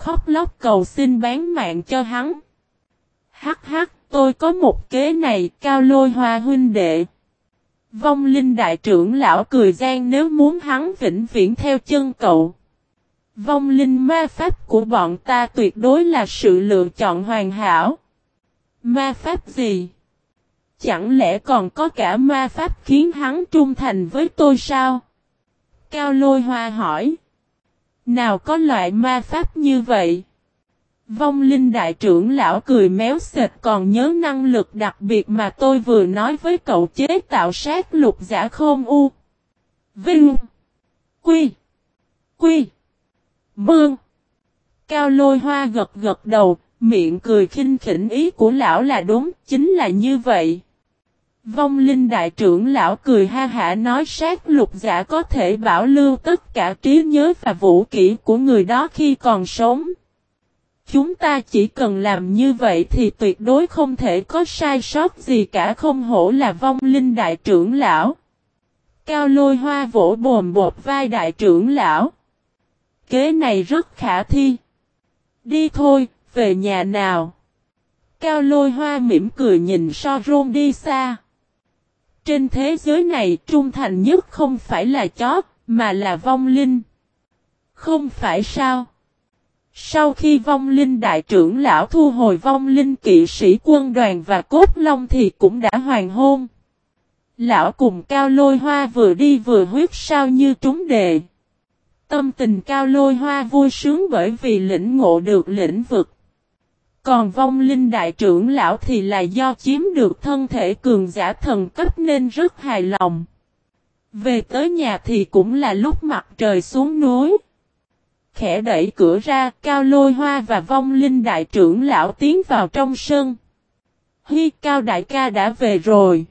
khóc lóc cầu xin bán mạng cho hắn. Hắc hắc, tôi có một kế này, cao lôi hoa huynh đệ. Vong linh đại trưởng lão cười gian nếu muốn hắn vĩnh viễn theo chân cậu. Vong linh ma pháp của bọn ta tuyệt đối là sự lựa chọn hoàn hảo. Ma pháp gì? Chẳng lẽ còn có cả ma pháp khiến hắn trung thành với tôi sao? Cao lôi hoa hỏi. Nào có loại ma pháp như vậy? Vong linh đại trưởng lão cười méo sệt còn nhớ năng lực đặc biệt mà tôi vừa nói với cậu chế tạo sát lục giả khôn u. Vinh. Quy. Quy. Bương. Cao lôi hoa gật gật đầu, miệng cười khinh khỉnh ý của lão là đúng, chính là như vậy. Vong linh đại trưởng lão cười ha hả nói sát lục giả có thể bảo lưu tất cả trí nhớ và vũ kỹ của người đó khi còn sống. Chúng ta chỉ cần làm như vậy thì tuyệt đối không thể có sai sót gì cả không hổ là vong linh đại trưởng lão. Cao lôi hoa vỗ bồm bột vai đại trưởng lão. Kế này rất khả thi. Đi thôi, về nhà nào. Cao lôi hoa mỉm cười nhìn so rôn đi xa. Trên thế giới này trung thành nhất không phải là chó, mà là vong linh. Không phải sao? Sau khi vong linh đại trưởng lão thu hồi vong linh kỵ sĩ quân đoàn và cốt long thì cũng đã hoàn hôn. Lão cùng cao lôi hoa vừa đi vừa huyết sao như trúng đề. Tâm tình cao lôi hoa vui sướng bởi vì lĩnh ngộ được lĩnh vực. Còn vong linh đại trưởng lão thì là do chiếm được thân thể cường giả thần cấp nên rất hài lòng. Về tới nhà thì cũng là lúc mặt trời xuống núi. Khẽ đẩy cửa ra, cao lôi hoa và vong linh đại trưởng lão tiến vào trong sân. Hi cao đại ca đã về rồi.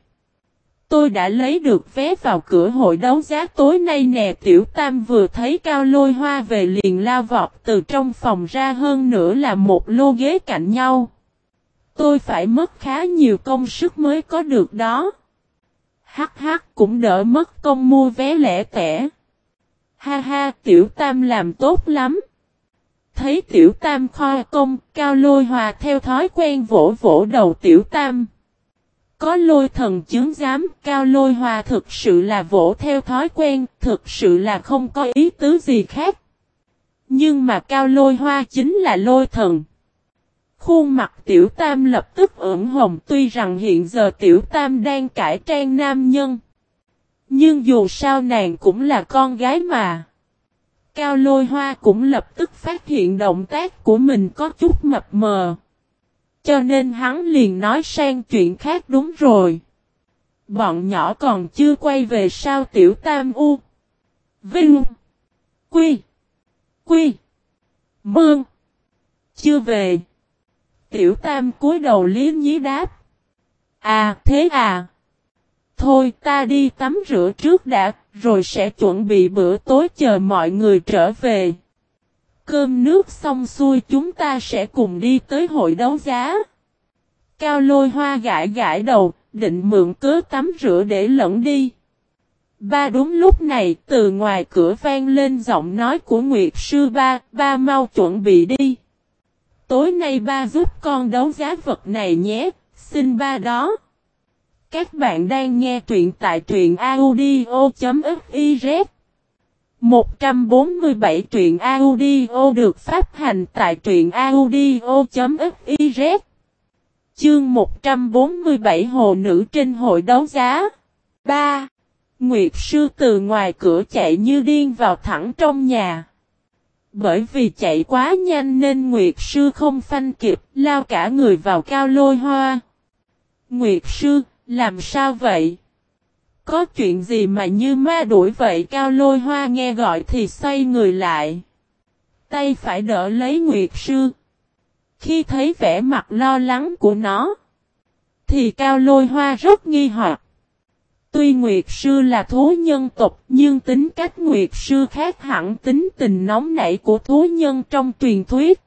Tôi đã lấy được vé vào cửa hội đấu giá tối nay nè tiểu tam vừa thấy cao lôi hoa về liền lao vọt từ trong phòng ra hơn nữa là một lô ghế cạnh nhau. Tôi phải mất khá nhiều công sức mới có được đó. Hắc hắc, cũng đỡ mất công mua vé lẻ tẻ. Ha ha, tiểu tam làm tốt lắm. Thấy tiểu tam kho công, cao lôi hòa theo thói quen vỗ vỗ đầu tiểu tam. Có lôi thần chứng giám, cao lôi hòa thực sự là vỗ theo thói quen, thực sự là không có ý tứ gì khác. Nhưng mà cao lôi hoa chính là lôi thần. Khuôn mặt tiểu tam lập tức ửng hồng tuy rằng hiện giờ tiểu tam đang cải trang nam nhân. Nhưng dù sao nàng cũng là con gái mà. Cao lôi hoa cũng lập tức phát hiện động tác của mình có chút mập mờ. Cho nên hắn liền nói sang chuyện khác đúng rồi. Bọn nhỏ còn chưa quay về sao tiểu tam u. Vinh. Quy. Quy. Mương. Chưa về. Tiểu tam cúi đầu liếm nhí đáp. À thế à. Thôi ta đi tắm rửa trước đã, rồi sẽ chuẩn bị bữa tối chờ mọi người trở về. Cơm nước xong xuôi chúng ta sẽ cùng đi tới hội đấu giá. Cao lôi hoa gãi gãi đầu, định mượn cớ tắm rửa để lẫn đi. Ba đúng lúc này, từ ngoài cửa vang lên giọng nói của Nguyệt Sư Ba, ba mau chuẩn bị đi. Tối nay ba giúp con đấu giá vật này nhé, xin ba đó. Các bạn đang nghe truyện tại truyện audio.fif 147 truyện audio được phát hành tại truyện audio.fiz Chương 147 Hồ Nữ trên hội đấu giá 3. Nguyệt sư từ ngoài cửa chạy như điên vào thẳng trong nhà. Bởi vì chạy quá nhanh nên Nguyệt sư không phanh kịp, lao cả người vào cao lôi hoa. Nguyệt sư, làm sao vậy? Có chuyện gì mà như ma đuổi vậy cao lôi hoa nghe gọi thì xoay người lại. Tay phải đỡ lấy Nguyệt sư. Khi thấy vẻ mặt lo lắng của nó, thì cao lôi hoa rất nghi hoặc. Tuy Nguyệt Sư là thú nhân tộc nhưng tính cách Nguyệt Sư khác hẳn tính tình nóng nảy của thú nhân trong truyền thuyết.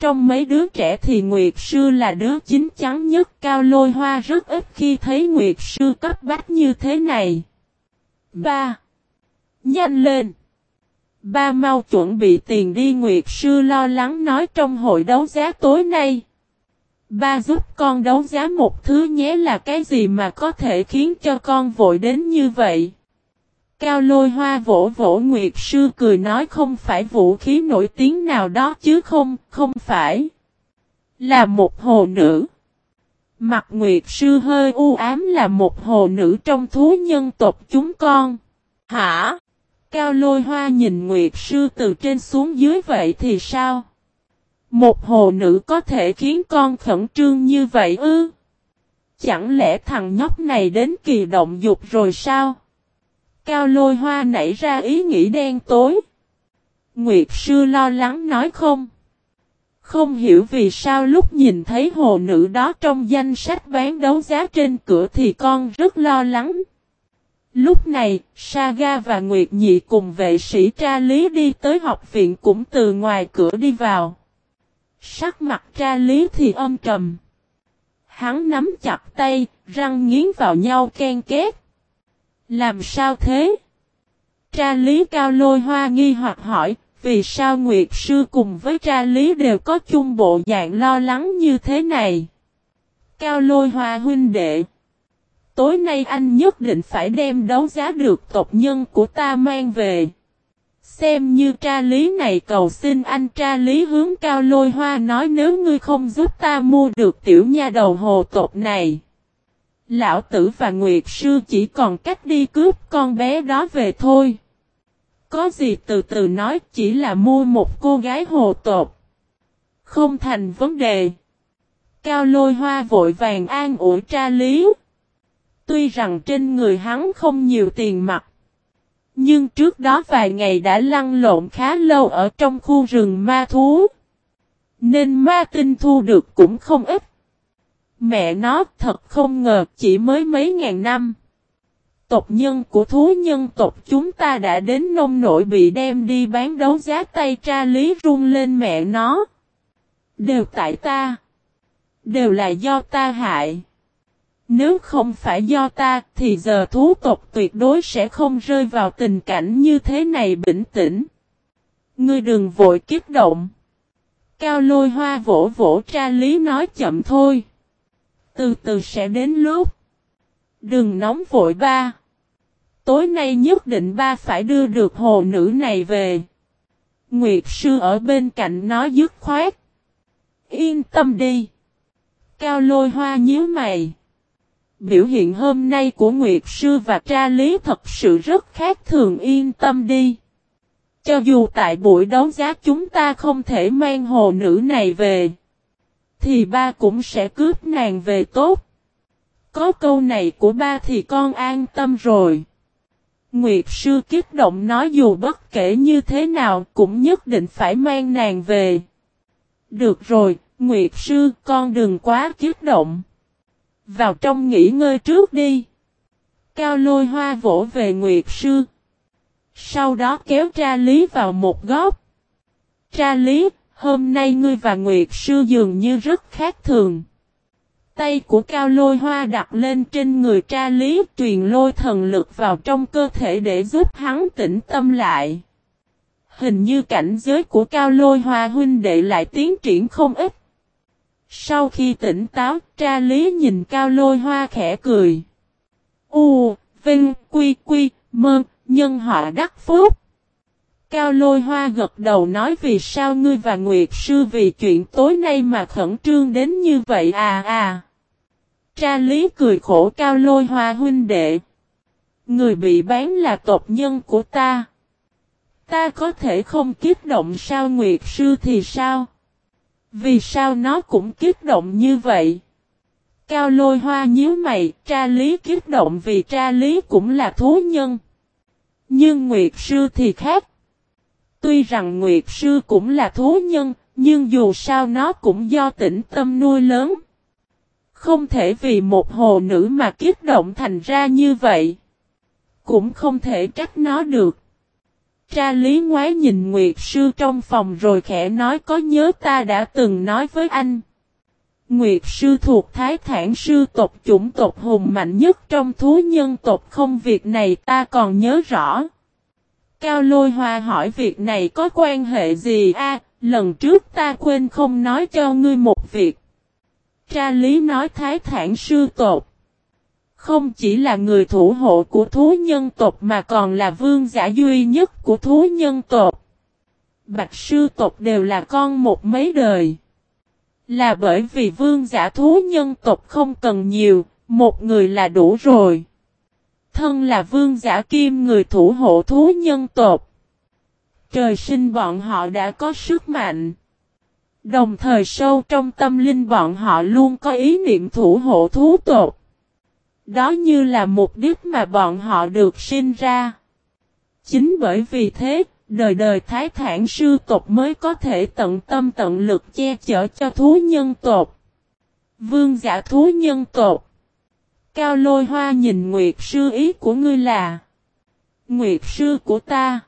Trong mấy đứa trẻ thì Nguyệt Sư là đứa chính chắn nhất cao lôi hoa rất ít khi thấy Nguyệt Sư cấp bách như thế này. 3. Nhanh lên! Ba mau chuẩn bị tiền đi Nguyệt Sư lo lắng nói trong hội đấu giá tối nay. Ba giúp con đấu giá một thứ nhé là cái gì mà có thể khiến cho con vội đến như vậy. Cao lôi hoa vỗ vỗ Nguyệt Sư cười nói không phải vũ khí nổi tiếng nào đó chứ không, không phải. Là một hồ nữ. Mặt Nguyệt Sư hơi u ám là một hồ nữ trong thú nhân tộc chúng con. Hả? Cao lôi hoa nhìn Nguyệt Sư từ trên xuống dưới vậy thì sao? Một hồ nữ có thể khiến con khẩn trương như vậy ư? Chẳng lẽ thằng nhóc này đến kỳ động dục rồi sao? Cao lôi hoa nảy ra ý nghĩ đen tối. Nguyệt sư lo lắng nói không. Không hiểu vì sao lúc nhìn thấy hồ nữ đó trong danh sách bán đấu giá trên cửa thì con rất lo lắng. Lúc này, Saga và Nguyệt Nhị cùng vệ sĩ tra lý đi tới học viện cũng từ ngoài cửa đi vào. Sắc mặt tra lý thì âm trầm. Hắn nắm chặt tay, răng nghiến vào nhau ken két. Làm sao thế? Tra lý cao lôi hoa nghi hoặc hỏi, vì sao Nguyệt Sư cùng với tra lý đều có chung bộ dạng lo lắng như thế này? Cao lôi hoa huynh đệ. Tối nay anh nhất định phải đem đấu giá được tộc nhân của ta mang về. Xem như tra lý này cầu xin anh tra lý hướng cao lôi hoa nói nếu ngươi không giúp ta mua được tiểu nha đầu hồ tộc này. Lão tử và Nguyệt Sư chỉ còn cách đi cướp con bé đó về thôi. Có gì từ từ nói chỉ là mua một cô gái hồ tột, Không thành vấn đề. Cao lôi hoa vội vàng an ủi tra lý. Tuy rằng trên người hắn không nhiều tiền mặt. Nhưng trước đó vài ngày đã lăn lộn khá lâu ở trong khu rừng ma thú. Nên ma tinh thu được cũng không ít. Mẹ nó, thật không ngờ, chỉ mới mấy ngàn năm. Tộc nhân của thú nhân tộc chúng ta đã đến nông nội bị đem đi bán đấu giá tay tra lý run lên mẹ nó. Đều tại ta. Đều là do ta hại. Nếu không phải do ta, thì giờ thú tộc tuyệt đối sẽ không rơi vào tình cảnh như thế này bình tĩnh. Ngươi đừng vội kích động. Cao lôi hoa vỗ vỗ tra lý nói chậm thôi. Từ từ sẽ đến lúc. Đừng nóng vội ba. Tối nay nhất định ba phải đưa được hồ nữ này về. Nguyệt sư ở bên cạnh nói dứt khoát. Yên tâm đi. Cao lôi hoa nhíu mày. Biểu hiện hôm nay của Nguyệt sư và tra lý thật sự rất khác thường, yên tâm đi. Cho dù tại buổi đấu giá chúng ta không thể mang hồ nữ này về. Thì ba cũng sẽ cướp nàng về tốt. Có câu này của ba thì con an tâm rồi. Nguyệt sư kích động nói dù bất kể như thế nào cũng nhất định phải mang nàng về. Được rồi, Nguyệt sư con đừng quá kích động. Vào trong nghỉ ngơi trước đi. Cao lôi hoa vỗ về Nguyệt sư. Sau đó kéo tra lý vào một góc. Tra lý, hôm nay ngươi và Nguyệt sư dường như rất khác thường. Tay của cao lôi hoa đặt lên trên người tra lý truyền lôi thần lực vào trong cơ thể để giúp hắn tĩnh tâm lại. Hình như cảnh giới của cao lôi hoa huynh đệ lại tiến triển không ít. Sau khi tỉnh táo, tra lý nhìn cao lôi hoa khẽ cười. U, Vinh, Quy, Quy, mơn nhân họ đắc phúc. Cao lôi hoa gật đầu nói vì sao ngươi và Nguyệt sư vì chuyện tối nay mà khẩn trương đến như vậy à à. Tra lý cười khổ cao lôi hoa huynh đệ. Người bị bán là tộc nhân của ta. Ta có thể không kích động sao Nguyệt sư thì sao? Vì sao nó cũng kích động như vậy? Cao lôi hoa nhíu mày, tra lý kích động vì tra lý cũng là thú nhân. Nhưng Nguyệt sư thì khác. Tuy rằng Nguyệt sư cũng là thú nhân, nhưng dù sao nó cũng do tĩnh tâm nuôi lớn. Không thể vì một hồ nữ mà kích động thành ra như vậy. Cũng không thể trách nó được. Tra lý ngoái nhìn Nguyệt Sư trong phòng rồi khẽ nói có nhớ ta đã từng nói với anh. Nguyệt Sư thuộc Thái Thản Sư tộc chủng tộc hùng mạnh nhất trong thú nhân tộc không việc này ta còn nhớ rõ. Cao lôi hoa hỏi việc này có quan hệ gì a? lần trước ta quên không nói cho ngươi một việc. Tra lý nói thái thản sư tột. Không chỉ là người thủ hộ của thú nhân tộc mà còn là vương giả duy nhất của thú nhân tộc. Bạch sư tộc đều là con một mấy đời. Là bởi vì vương giả thú nhân tộc không cần nhiều, một người là đủ rồi. Thân là vương giả kim người thủ hộ thú nhân tộc. Trời sinh bọn họ đã có sức mạnh. Đồng thời sâu trong tâm linh bọn họ luôn có ý niệm thủ hộ thú tộc. Đó như là mục đích mà bọn họ được sinh ra. Chính bởi vì thế, đời đời thái thản sư tộc mới có thể tận tâm tận lực che chở cho thú nhân tộc. Vương giả thú nhân tộc. Cao lôi hoa nhìn Nguyệt sư ý của ngươi là, Nguyệt sư của ta.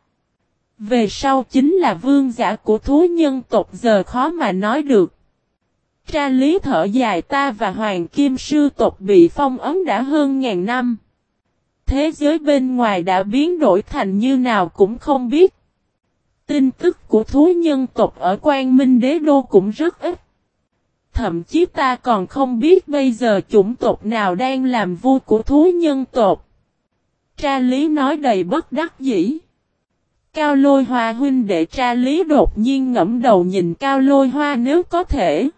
Về sau chính là vương giả của thú nhân tộc giờ khó mà nói được. Tra lý thở dài ta và Hoàng Kim Sư tộc bị phong ấn đã hơn ngàn năm. Thế giới bên ngoài đã biến đổi thành như nào cũng không biết. Tin tức của thú nhân tộc ở Quang Minh Đế Đô cũng rất ít. Thậm chí ta còn không biết bây giờ chủng tộc nào đang làm vua của thú nhân tộc. Tra lý nói đầy bất đắc dĩ. Cao lôi hoa huynh đệ tra lý đột nhiên ngẫm đầu nhìn cao lôi hoa nếu có thể.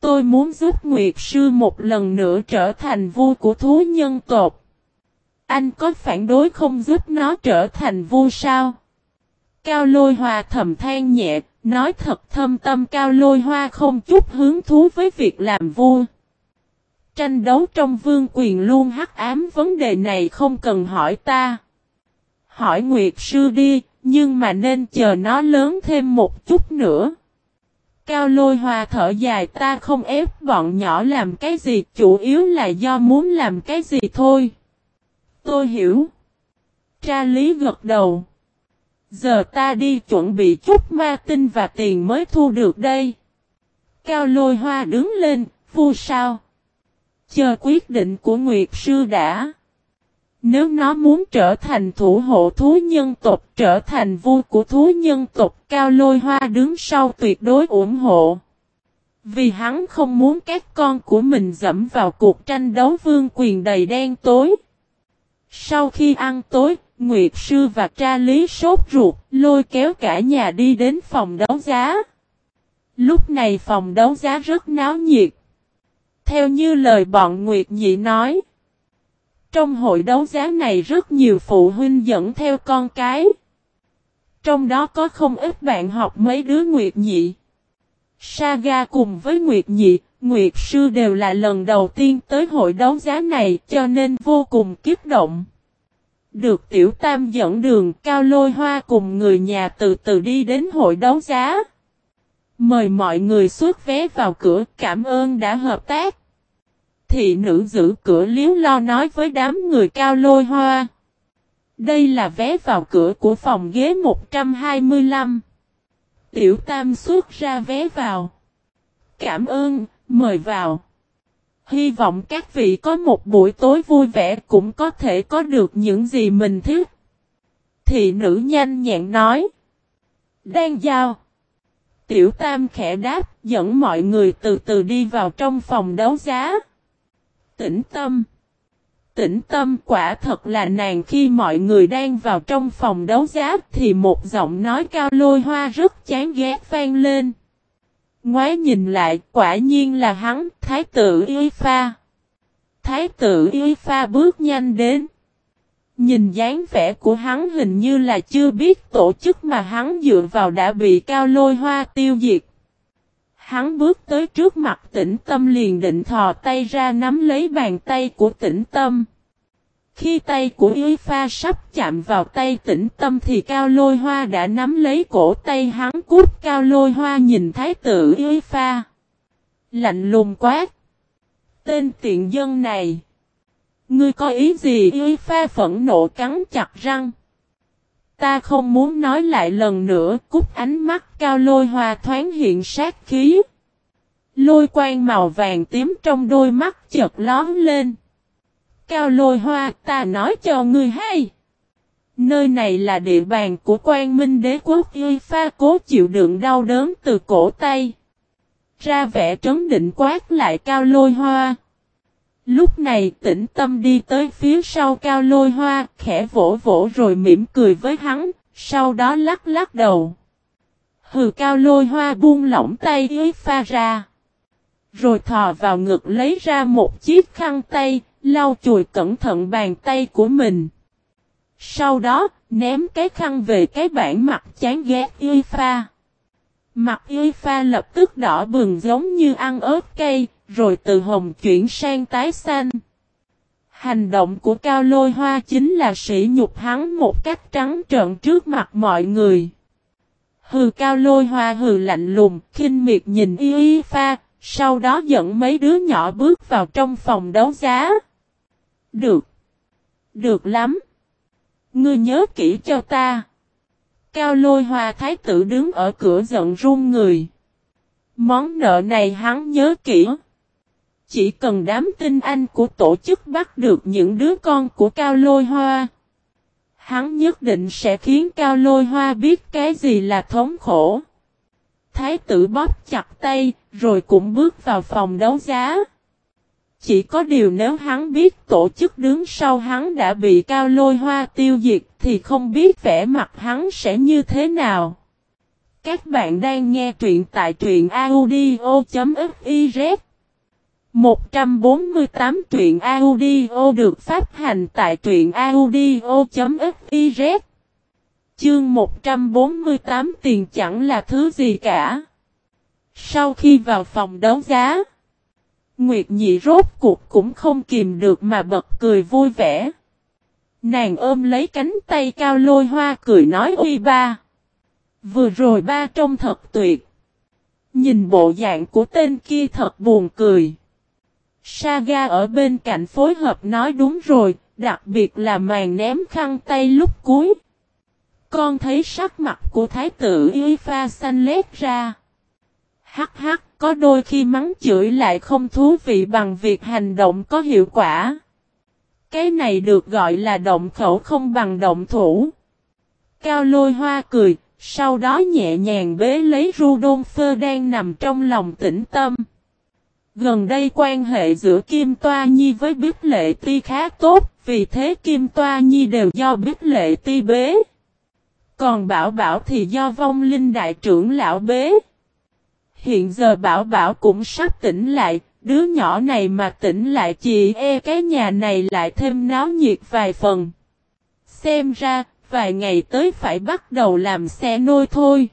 Tôi muốn giúp Nguyệt Sư một lần nữa trở thành vua của thú nhân tộc. Anh có phản đối không giúp nó trở thành vua sao? Cao lôi hoa thầm than nhẹ, nói thật thâm tâm cao lôi hoa không chút hứng thú với việc làm vua. Tranh đấu trong vương quyền luôn hắc ám vấn đề này không cần hỏi ta. Hỏi Nguyệt Sư đi, nhưng mà nên chờ nó lớn thêm một chút nữa. Cao lôi hoa thở dài ta không ép bọn nhỏ làm cái gì chủ yếu là do muốn làm cái gì thôi. Tôi hiểu. Tra lý gật đầu. Giờ ta đi chuẩn bị chút ma tinh và tiền mới thu được đây. Cao lôi hoa đứng lên, phu sao? Chờ quyết định của Nguyệt Sư đã. Nếu nó muốn trở thành thủ hộ thú nhân tộc, trở thành vua của thú nhân tộc, Cao Lôi Hoa đứng sau tuyệt đối ủng hộ. Vì hắn không muốn các con của mình dẫm vào cuộc tranh đấu vương quyền đầy đen tối. Sau khi ăn tối, Nguyệt Sư và tra lý sốt ruột, lôi kéo cả nhà đi đến phòng đấu giá. Lúc này phòng đấu giá rất náo nhiệt. Theo như lời bọn Nguyệt Nhị nói, trong hội đấu giá này rất nhiều phụ huynh dẫn theo con cái. Trong đó có không ít bạn học mấy đứa Nguyệt Nhị. Saga cùng với Nguyệt Nhị, Nguyệt Sư đều là lần đầu tiên tới hội đấu giá này cho nên vô cùng kiếp động. Được Tiểu Tam dẫn đường cao lôi hoa cùng người nhà từ từ đi đến hội đấu giá. Mời mọi người xuất vé vào cửa cảm ơn đã hợp tác. Thị nữ giữ cửa liếu lo nói với đám người cao lôi hoa. Đây là vé vào cửa của phòng ghế 125. Tiểu Tam xuất ra vé vào. Cảm ơn, mời vào. Hy vọng các vị có một buổi tối vui vẻ cũng có thể có được những gì mình thích. Thị nữ nhanh nhẹn nói. Đang giao. Tiểu Tam khẽ đáp, dẫn mọi người từ từ đi vào trong phòng đấu giá tĩnh tâm. Tĩnh tâm, quả thật là nàng khi mọi người đang vào trong phòng đấu giá, thì một giọng nói cao lôi hoa rất chán ghét vang lên. Ngoái nhìn lại quả nhiên là hắn, thái tử y pha. Thái tử y pha bước nhanh đến. Nhìn dáng vẻ của hắn hình như là chưa biết tổ chức mà hắn dựa vào đã bị cao lôi hoa tiêu diệt. Hắn bước tới trước mặt tĩnh tâm liền định thò tay ra nắm lấy bàn tay của tĩnh tâm. Khi tay của y pha sắp chạm vào tay tĩnh tâm thì cao lôi hoa đã nắm lấy cổ tay hắn cút cao lôi hoa nhìn thái tử y pha. Lạnh lùng quát. Tên tiện dân này. Ngươi có ý gì y pha phẫn nộ cắn chặt răng. Ta không muốn nói lại lần nữa, cút ánh mắt cao lôi hoa thoáng hiện sát khí. Lôi quang màu vàng tím trong đôi mắt chợt lón lên. Cao lôi hoa ta nói cho ngươi hay. Nơi này là địa bàn của quan minh đế quốc y pha cố chịu đựng đau đớn từ cổ tay. Ra vẻ trấn định quát lại cao lôi hoa. Lúc này tĩnh tâm đi tới phía sau cao lôi hoa, khẽ vỗ vỗ rồi mỉm cười với hắn, sau đó lắc lắc đầu. Hừ cao lôi hoa buông lỏng tay y pha ra. Rồi thò vào ngực lấy ra một chiếc khăn tay, lau chùi cẩn thận bàn tay của mình. Sau đó, ném cái khăn về cái bản mặt chán ghét y pha. Mặt y pha lập tức đỏ bừng giống như ăn ớt cây, rồi từ hồng chuyển sang tái xanh. Hành động của Cao Lôi Hoa chính là sỉ nhục hắn một cách trắng trợn trước mặt mọi người. Hừ Cao Lôi Hoa hừ lạnh lùng, khinh miệt nhìn y y pha, sau đó dẫn mấy đứa nhỏ bước vào trong phòng đấu giá. Được. Được lắm. Ngươi nhớ kỹ cho ta. Cao lôi hoa thái tử đứng ở cửa giận run người. Món nợ này hắn nhớ kỹ. Chỉ cần đám tinh anh của tổ chức bắt được những đứa con của Cao lôi hoa. Hắn nhất định sẽ khiến Cao lôi hoa biết cái gì là thống khổ. Thái tử bóp chặt tay, rồi cũng bước vào phòng đấu giá. Chỉ có điều nếu hắn biết tổ chức đứng sau hắn đã bị cao lôi hoa tiêu diệt thì không biết vẻ mặt hắn sẽ như thế nào. Các bạn đang nghe truyện tại truyện audio.fiz 148 truyện audio được phát hành tại truyện audio.fiz Chương 148 tiền chẳng là thứ gì cả. Sau khi vào phòng đấu giá Nguyệt nhị rốt cuộc cũng không kìm được mà bật cười vui vẻ. Nàng ôm lấy cánh tay cao lôi hoa cười nói uy ba. Vừa rồi ba trông thật tuyệt. Nhìn bộ dạng của tên kia thật buồn cười. Saga ở bên cạnh phối hợp nói đúng rồi, đặc biệt là màn ném khăn tay lúc cuối. Con thấy sắc mặt của thái tử y pha xanh lét ra. Hắc hắc, có đôi khi mắng chửi lại không thú vị bằng việc hành động có hiệu quả. Cái này được gọi là động khẩu không bằng động thủ. Cao lôi hoa cười, sau đó nhẹ nhàng bế lấy Rudolfo đang nằm trong lòng tĩnh tâm. Gần đây quan hệ giữa Kim Toa Nhi với Bích Lệ Ti khá tốt, vì thế Kim Toa Nhi đều do Bích Lệ Ti bế. Còn Bảo Bảo thì do vong linh đại trưởng lão bế. Hiện giờ Bảo Bảo cũng sắp tỉnh lại, đứa nhỏ này mà tỉnh lại chị e cái nhà này lại thêm náo nhiệt vài phần. Xem ra, vài ngày tới phải bắt đầu làm xe nôi thôi.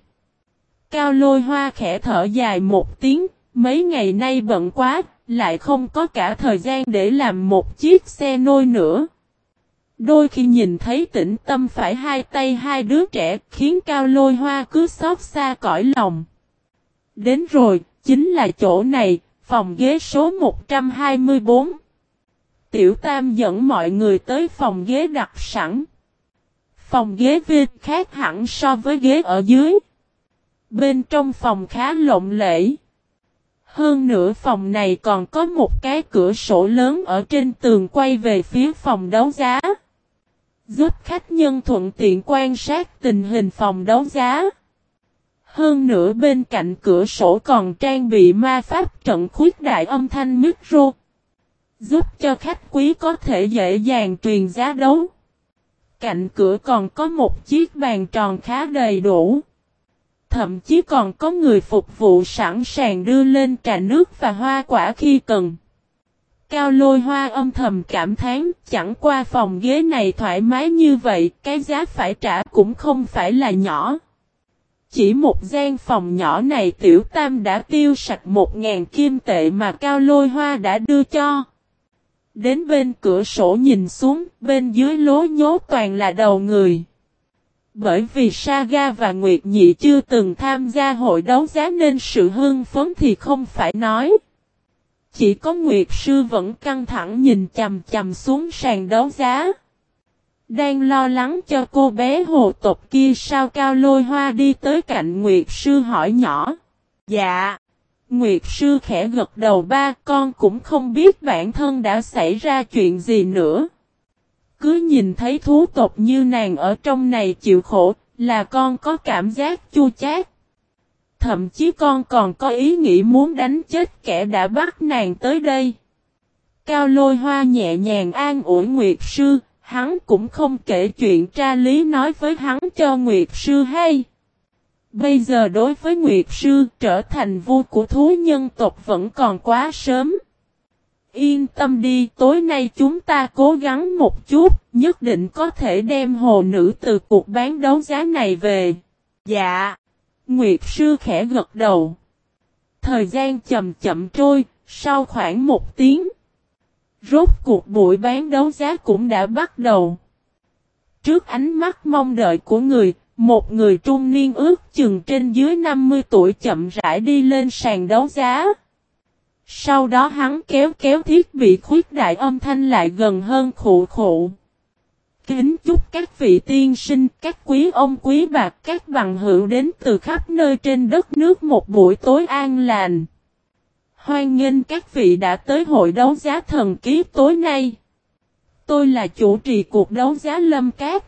Cao lôi hoa khẽ thở dài một tiếng, mấy ngày nay bận quá, lại không có cả thời gian để làm một chiếc xe nôi nữa. Đôi khi nhìn thấy tĩnh tâm phải hai tay hai đứa trẻ khiến cao lôi hoa cứ xót xa cõi lòng. Đến rồi, chính là chỗ này, phòng ghế số 124. Tiểu Tam dẫn mọi người tới phòng ghế đặt sẵn. Phòng ghế viên khác hẳn so với ghế ở dưới. Bên trong phòng khá lộng lẫy. Hơn nữa phòng này còn có một cái cửa sổ lớn ở trên tường quay về phía phòng đấu giá. Giúp khách nhân thuận tiện quan sát tình hình phòng đấu giá. Hơn nữa bên cạnh cửa sổ còn trang bị ma pháp trận khuyết đại âm thanh micro. Giúp cho khách quý có thể dễ dàng truyền giá đấu. Cạnh cửa còn có một chiếc bàn tròn khá đầy đủ. Thậm chí còn có người phục vụ sẵn sàng đưa lên trà nước và hoa quả khi cần. Cao lôi hoa âm thầm cảm thán chẳng qua phòng ghế này thoải mái như vậy, cái giá phải trả cũng không phải là nhỏ. Chỉ một gian phòng nhỏ này tiểu tam đã tiêu sạch một ngàn kim tệ mà cao lôi hoa đã đưa cho. Đến bên cửa sổ nhìn xuống, bên dưới lố nhố toàn là đầu người. Bởi vì Saga và Nguyệt Nhị chưa từng tham gia hội đấu giá nên sự hưng phấn thì không phải nói. Chỉ có Nguyệt Sư vẫn căng thẳng nhìn chầm chầm xuống sàn đấu giá. Đang lo lắng cho cô bé hồ tộc kia sao cao lôi hoa đi tới cạnh Nguyệt Sư hỏi nhỏ. Dạ. Nguyệt Sư khẽ gật đầu ba con cũng không biết bản thân đã xảy ra chuyện gì nữa. Cứ nhìn thấy thú tộc như nàng ở trong này chịu khổ, là con có cảm giác chua chát. Thậm chí con còn có ý nghĩ muốn đánh chết kẻ đã bắt nàng tới đây. Cao lôi hoa nhẹ nhàng an ủi Nguyệt Sư, hắn cũng không kể chuyện tra lý nói với hắn cho Nguyệt Sư hay. Bây giờ đối với Nguyệt Sư trở thành vua của thú nhân tộc vẫn còn quá sớm. Yên tâm đi, tối nay chúng ta cố gắng một chút, nhất định có thể đem hồ nữ từ cuộc bán đấu giá này về. Dạ. Nguyệt Sư khẽ gật đầu. Thời gian chậm chậm trôi, sau khoảng một tiếng. Rốt cuộc buổi bán đấu giá cũng đã bắt đầu. Trước ánh mắt mong đợi của người, một người trung niên ước chừng trên dưới 50 tuổi chậm rãi đi lên sàn đấu giá. Sau đó hắn kéo kéo thiết bị khuyết đại âm thanh lại gần hơn khụ khụ. Kính chúc các vị tiên sinh, các quý ông quý bạc, các bằng hữu đến từ khắp nơi trên đất nước một buổi tối an lành. Hoan nghênh các vị đã tới hội đấu giá thần ký tối nay. Tôi là chủ trì cuộc đấu giá Lâm Cát.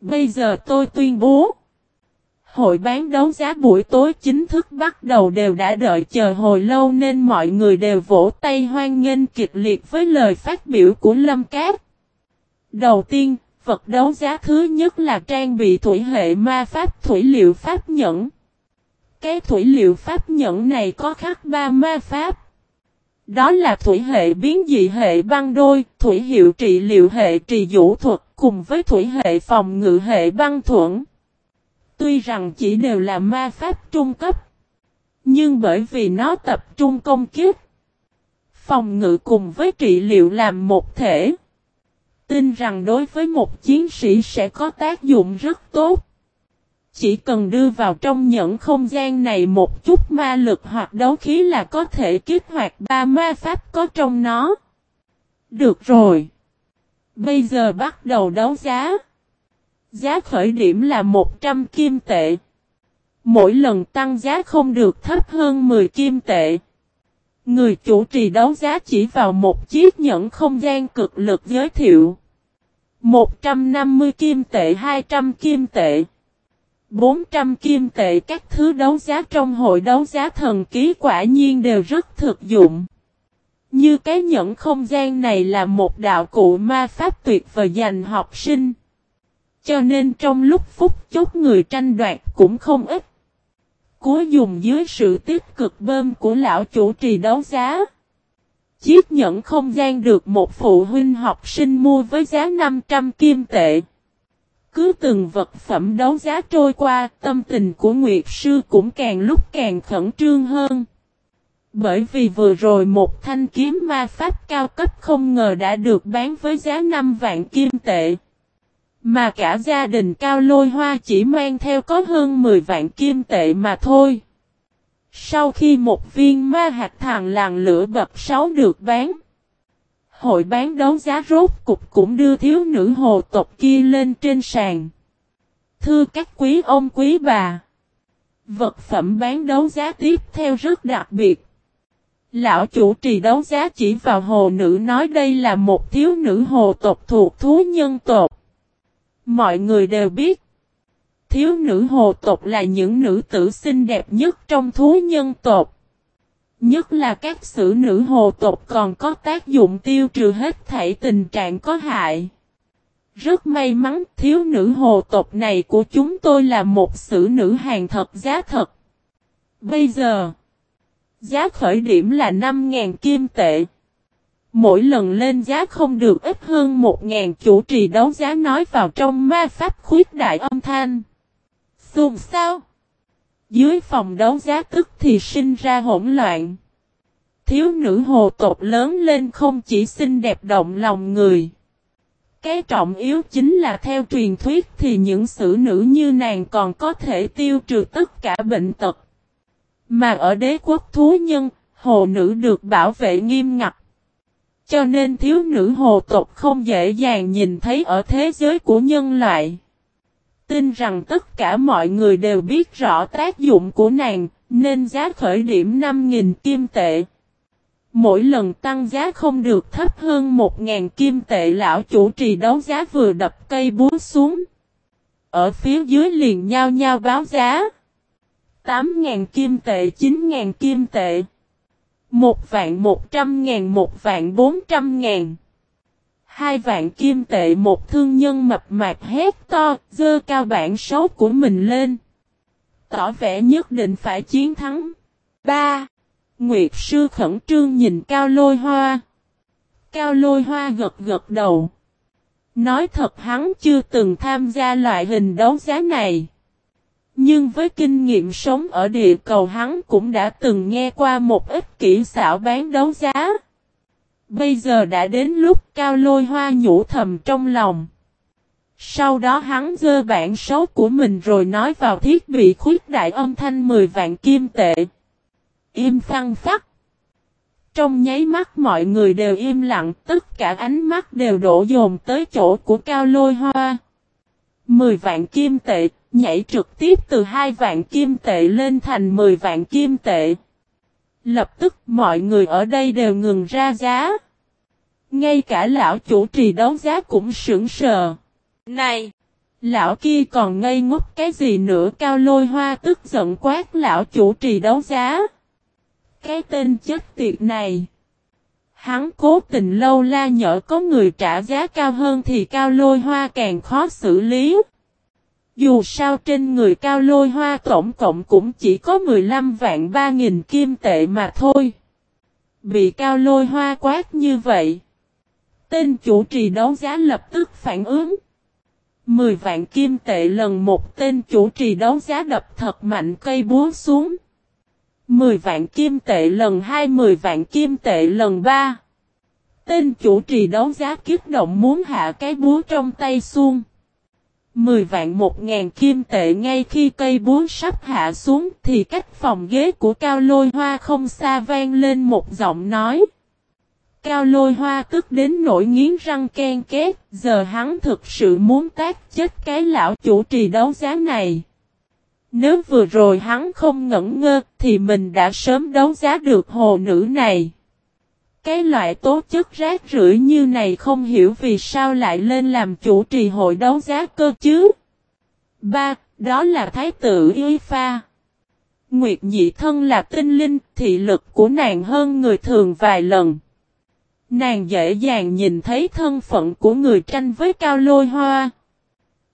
Bây giờ tôi tuyên bố. Hội bán đấu giá buổi tối chính thức bắt đầu đều đã đợi chờ hồi lâu nên mọi người đều vỗ tay hoan nghênh kịch liệt với lời phát biểu của Lâm Cát. Đầu tiên, vật đấu giá thứ nhất là trang bị thủy hệ ma pháp thủy liệu pháp nhẫn. Cái thủy liệu pháp nhẫn này có khắc ba ma pháp. Đó là thủy hệ biến dị hệ băng đôi, thủy hiệu trị liệu hệ trì vũ thuật cùng với thủy hệ phòng ngự hệ băng thuẫn. Tuy rằng chỉ đều là ma pháp trung cấp. Nhưng bởi vì nó tập trung công kiếp. Phòng ngự cùng với trị liệu làm một thể. Tin rằng đối với một chiến sĩ sẽ có tác dụng rất tốt. Chỉ cần đưa vào trong nhẫn không gian này một chút ma lực hoặc đấu khí là có thể kích hoạt ba ma pháp có trong nó. Được rồi. Bây giờ bắt đầu đấu giá. Giá khởi điểm là 100 kim tệ. Mỗi lần tăng giá không được thấp hơn 10 kim tệ. Người chủ trì đấu giá chỉ vào một chiếc nhẫn không gian cực lực giới thiệu. 150 kim tệ 200 kim tệ. 400 kim tệ các thứ đấu giá trong hội đấu giá thần ký quả nhiên đều rất thực dụng. Như cái nhẫn không gian này là một đạo cụ ma pháp tuyệt vời dành học sinh. Cho nên trong lúc phút chốt người tranh đoạt cũng không ít. Cuối dùng dưới sự tích cực bơm của lão chủ trì đấu giá. Chiếc nhẫn không gian được một phụ huynh học sinh mua với giá 500 kim tệ. Cứ từng vật phẩm đấu giá trôi qua, tâm tình của Nguyệt Sư cũng càng lúc càng khẩn trương hơn. Bởi vì vừa rồi một thanh kiếm ma pháp cao cấp không ngờ đã được bán với giá 5 vạn kim tệ. Mà cả gia đình cao lôi hoa chỉ mang theo có hơn 10 vạn kim tệ mà thôi. Sau khi một viên ma hạt thằng làng lửa bập sáu được bán. Hội bán đấu giá rốt cục cũng đưa thiếu nữ hồ tộc kia lên trên sàn. Thưa các quý ông quý bà. Vật phẩm bán đấu giá tiếp theo rất đặc biệt. Lão chủ trì đấu giá chỉ vào hồ nữ nói đây là một thiếu nữ hồ tộc thuộc thú nhân tộc. Mọi người đều biết. Thiếu nữ hồ tộc là những nữ tử xinh đẹp nhất trong thú nhân tộc. Nhất là các sử nữ hồ tộc còn có tác dụng tiêu trừ hết thảy tình trạng có hại. Rất may mắn thiếu nữ hồ tộc này của chúng tôi là một sử nữ hàng thật giá thật. Bây giờ, giá khởi điểm là 5.000 kim tệ. Mỗi lần lên giá không được ít hơn 1.000 chủ trì đấu giá nói vào trong ma pháp khuyết đại âm thanh. Xùm sao? Dưới phòng đấu giá tức thì sinh ra hỗn loạn. Thiếu nữ hồ tộc lớn lên không chỉ xinh đẹp động lòng người. Cái trọng yếu chính là theo truyền thuyết thì những sử nữ như nàng còn có thể tiêu trừ tất cả bệnh tật. Mà ở đế quốc thú nhân, hồ nữ được bảo vệ nghiêm ngặt. Cho nên thiếu nữ hồ tộc không dễ dàng nhìn thấy ở thế giới của nhân loại. Tin rằng tất cả mọi người đều biết rõ tác dụng của nàng, nên giá khởi điểm 5.000 kim tệ. Mỗi lần tăng giá không được thấp hơn 1.000 kim tệ lão chủ trì đấu giá vừa đập cây búa xuống. Ở phía dưới liền nhao nhao báo giá. 8.000 kim tệ 9.000 kim tệ. 1 vạn 100 ngàn 1 vạn 400 ngàn. Hai vạn kim tệ một thương nhân mập mạp hét to, dơ cao bản số của mình lên. Tỏ vẻ nhất định phải chiến thắng. 3. Nguyệt sư khẩn trương nhìn cao lôi hoa. Cao lôi hoa gật gật đầu. Nói thật hắn chưa từng tham gia loại hình đấu giá này. Nhưng với kinh nghiệm sống ở địa cầu hắn cũng đã từng nghe qua một ít kỹ xảo bán đấu giá. Bây giờ đã đến lúc cao lôi hoa nhủ thầm trong lòng. Sau đó hắn dơ bản số của mình rồi nói vào thiết bị khuyết đại âm thanh 10 vạn kim tệ. Im phăng phát. Trong nháy mắt mọi người đều im lặng, tất cả ánh mắt đều đổ dồn tới chỗ của cao lôi hoa. 10 vạn kim tệ, nhảy trực tiếp từ 2 vạn kim tệ lên thành 10 vạn kim tệ. Lập tức mọi người ở đây đều ngừng ra giá. Ngay cả lão chủ trì đấu giá cũng sững sờ. Này! Lão kia còn ngây ngốc cái gì nữa cao lôi hoa tức giận quát lão chủ trì đấu giá. Cái tên chết tiệt này. Hắn cố tình lâu la nhỡ có người trả giá cao hơn thì cao lôi hoa càng khó xử lý. Dù sao trên người cao lôi hoa tổng cộng cũng chỉ có 15 vạn 3 nghìn kim tệ mà thôi. Bị cao lôi hoa quát như vậy. Tên chủ trì đấu giá lập tức phản ứng. 10 vạn kim tệ lần một tên chủ trì đấu giá đập thật mạnh cây búa xuống. 10 vạn kim tệ lần 2 10 vạn kim tệ lần 3. Tên chủ trì đấu giá kiếp động muốn hạ cái búa trong tay xuống. 10 vạn một ngàn kim tệ ngay khi cây búa sắp hạ xuống thì cách phòng ghế của Cao Lôi Hoa không xa vang lên một giọng nói. Cao Lôi Hoa tức đến nỗi nghiến răng ken két, giờ hắn thực sự muốn tác chết cái lão chủ trì đấu giá này. Nếu vừa rồi hắn không ngẩn ngơ thì mình đã sớm đấu giá được hồ nữ này. Cái loại tố chất rác rưởi như này không hiểu vì sao lại lên làm chủ trì hội đấu giá cơ chứ. Ba, đó là Thái tử Y Pha. Nguyệt nhị thân là tinh linh, thị lực của nàng hơn người thường vài lần. Nàng dễ dàng nhìn thấy thân phận của người tranh với cao lôi hoa.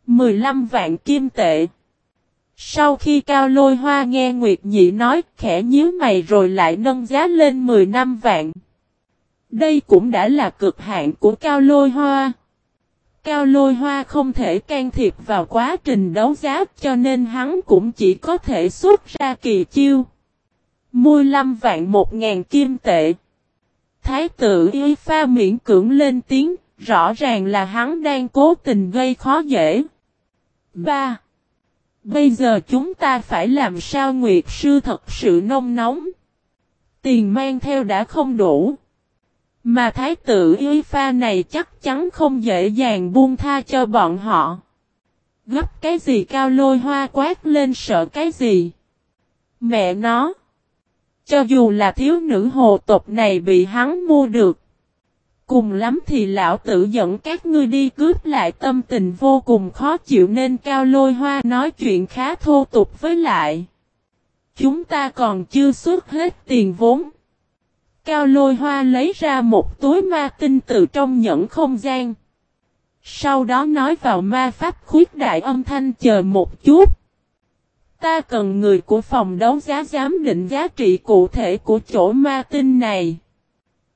15 vạn kim tệ. Sau khi cao lôi hoa nghe Nguyệt Nhị nói khẽ nhíu mày rồi lại nâng giá lên 10 năm vạn. Đây cũng đã là cực hạn của cao lôi hoa. Cao lôi hoa không thể can thiệp vào quá trình đấu giá cho nên hắn cũng chỉ có thể xuất ra kỳ chiêu. Mua lăm vạn một ngàn kim tệ. Thái tử y pha miễn cưỡng lên tiếng, rõ ràng là hắn đang cố tình gây khó dễ. 3. Bây giờ chúng ta phải làm sao Nguyệt Sư thật sự nông nóng. Tiền mang theo đã không đủ. Mà thái tử y pha này chắc chắn không dễ dàng buông tha cho bọn họ. Gấp cái gì cao lôi hoa quát lên sợ cái gì. Mẹ nó. Cho dù là thiếu nữ hồ tộc này bị hắn mua được. Cùng lắm thì lão tử dẫn các ngươi đi cướp lại tâm tình vô cùng khó chịu nên cao lôi hoa nói chuyện khá thô tục với lại. Chúng ta còn chưa xuất hết tiền vốn. Cao lôi hoa lấy ra một túi ma tinh từ trong nhẫn không gian. Sau đó nói vào ma pháp khuyết đại âm thanh chờ một chút. Ta cần người của phòng đấu giá giám định giá trị cụ thể của chỗ ma tinh này.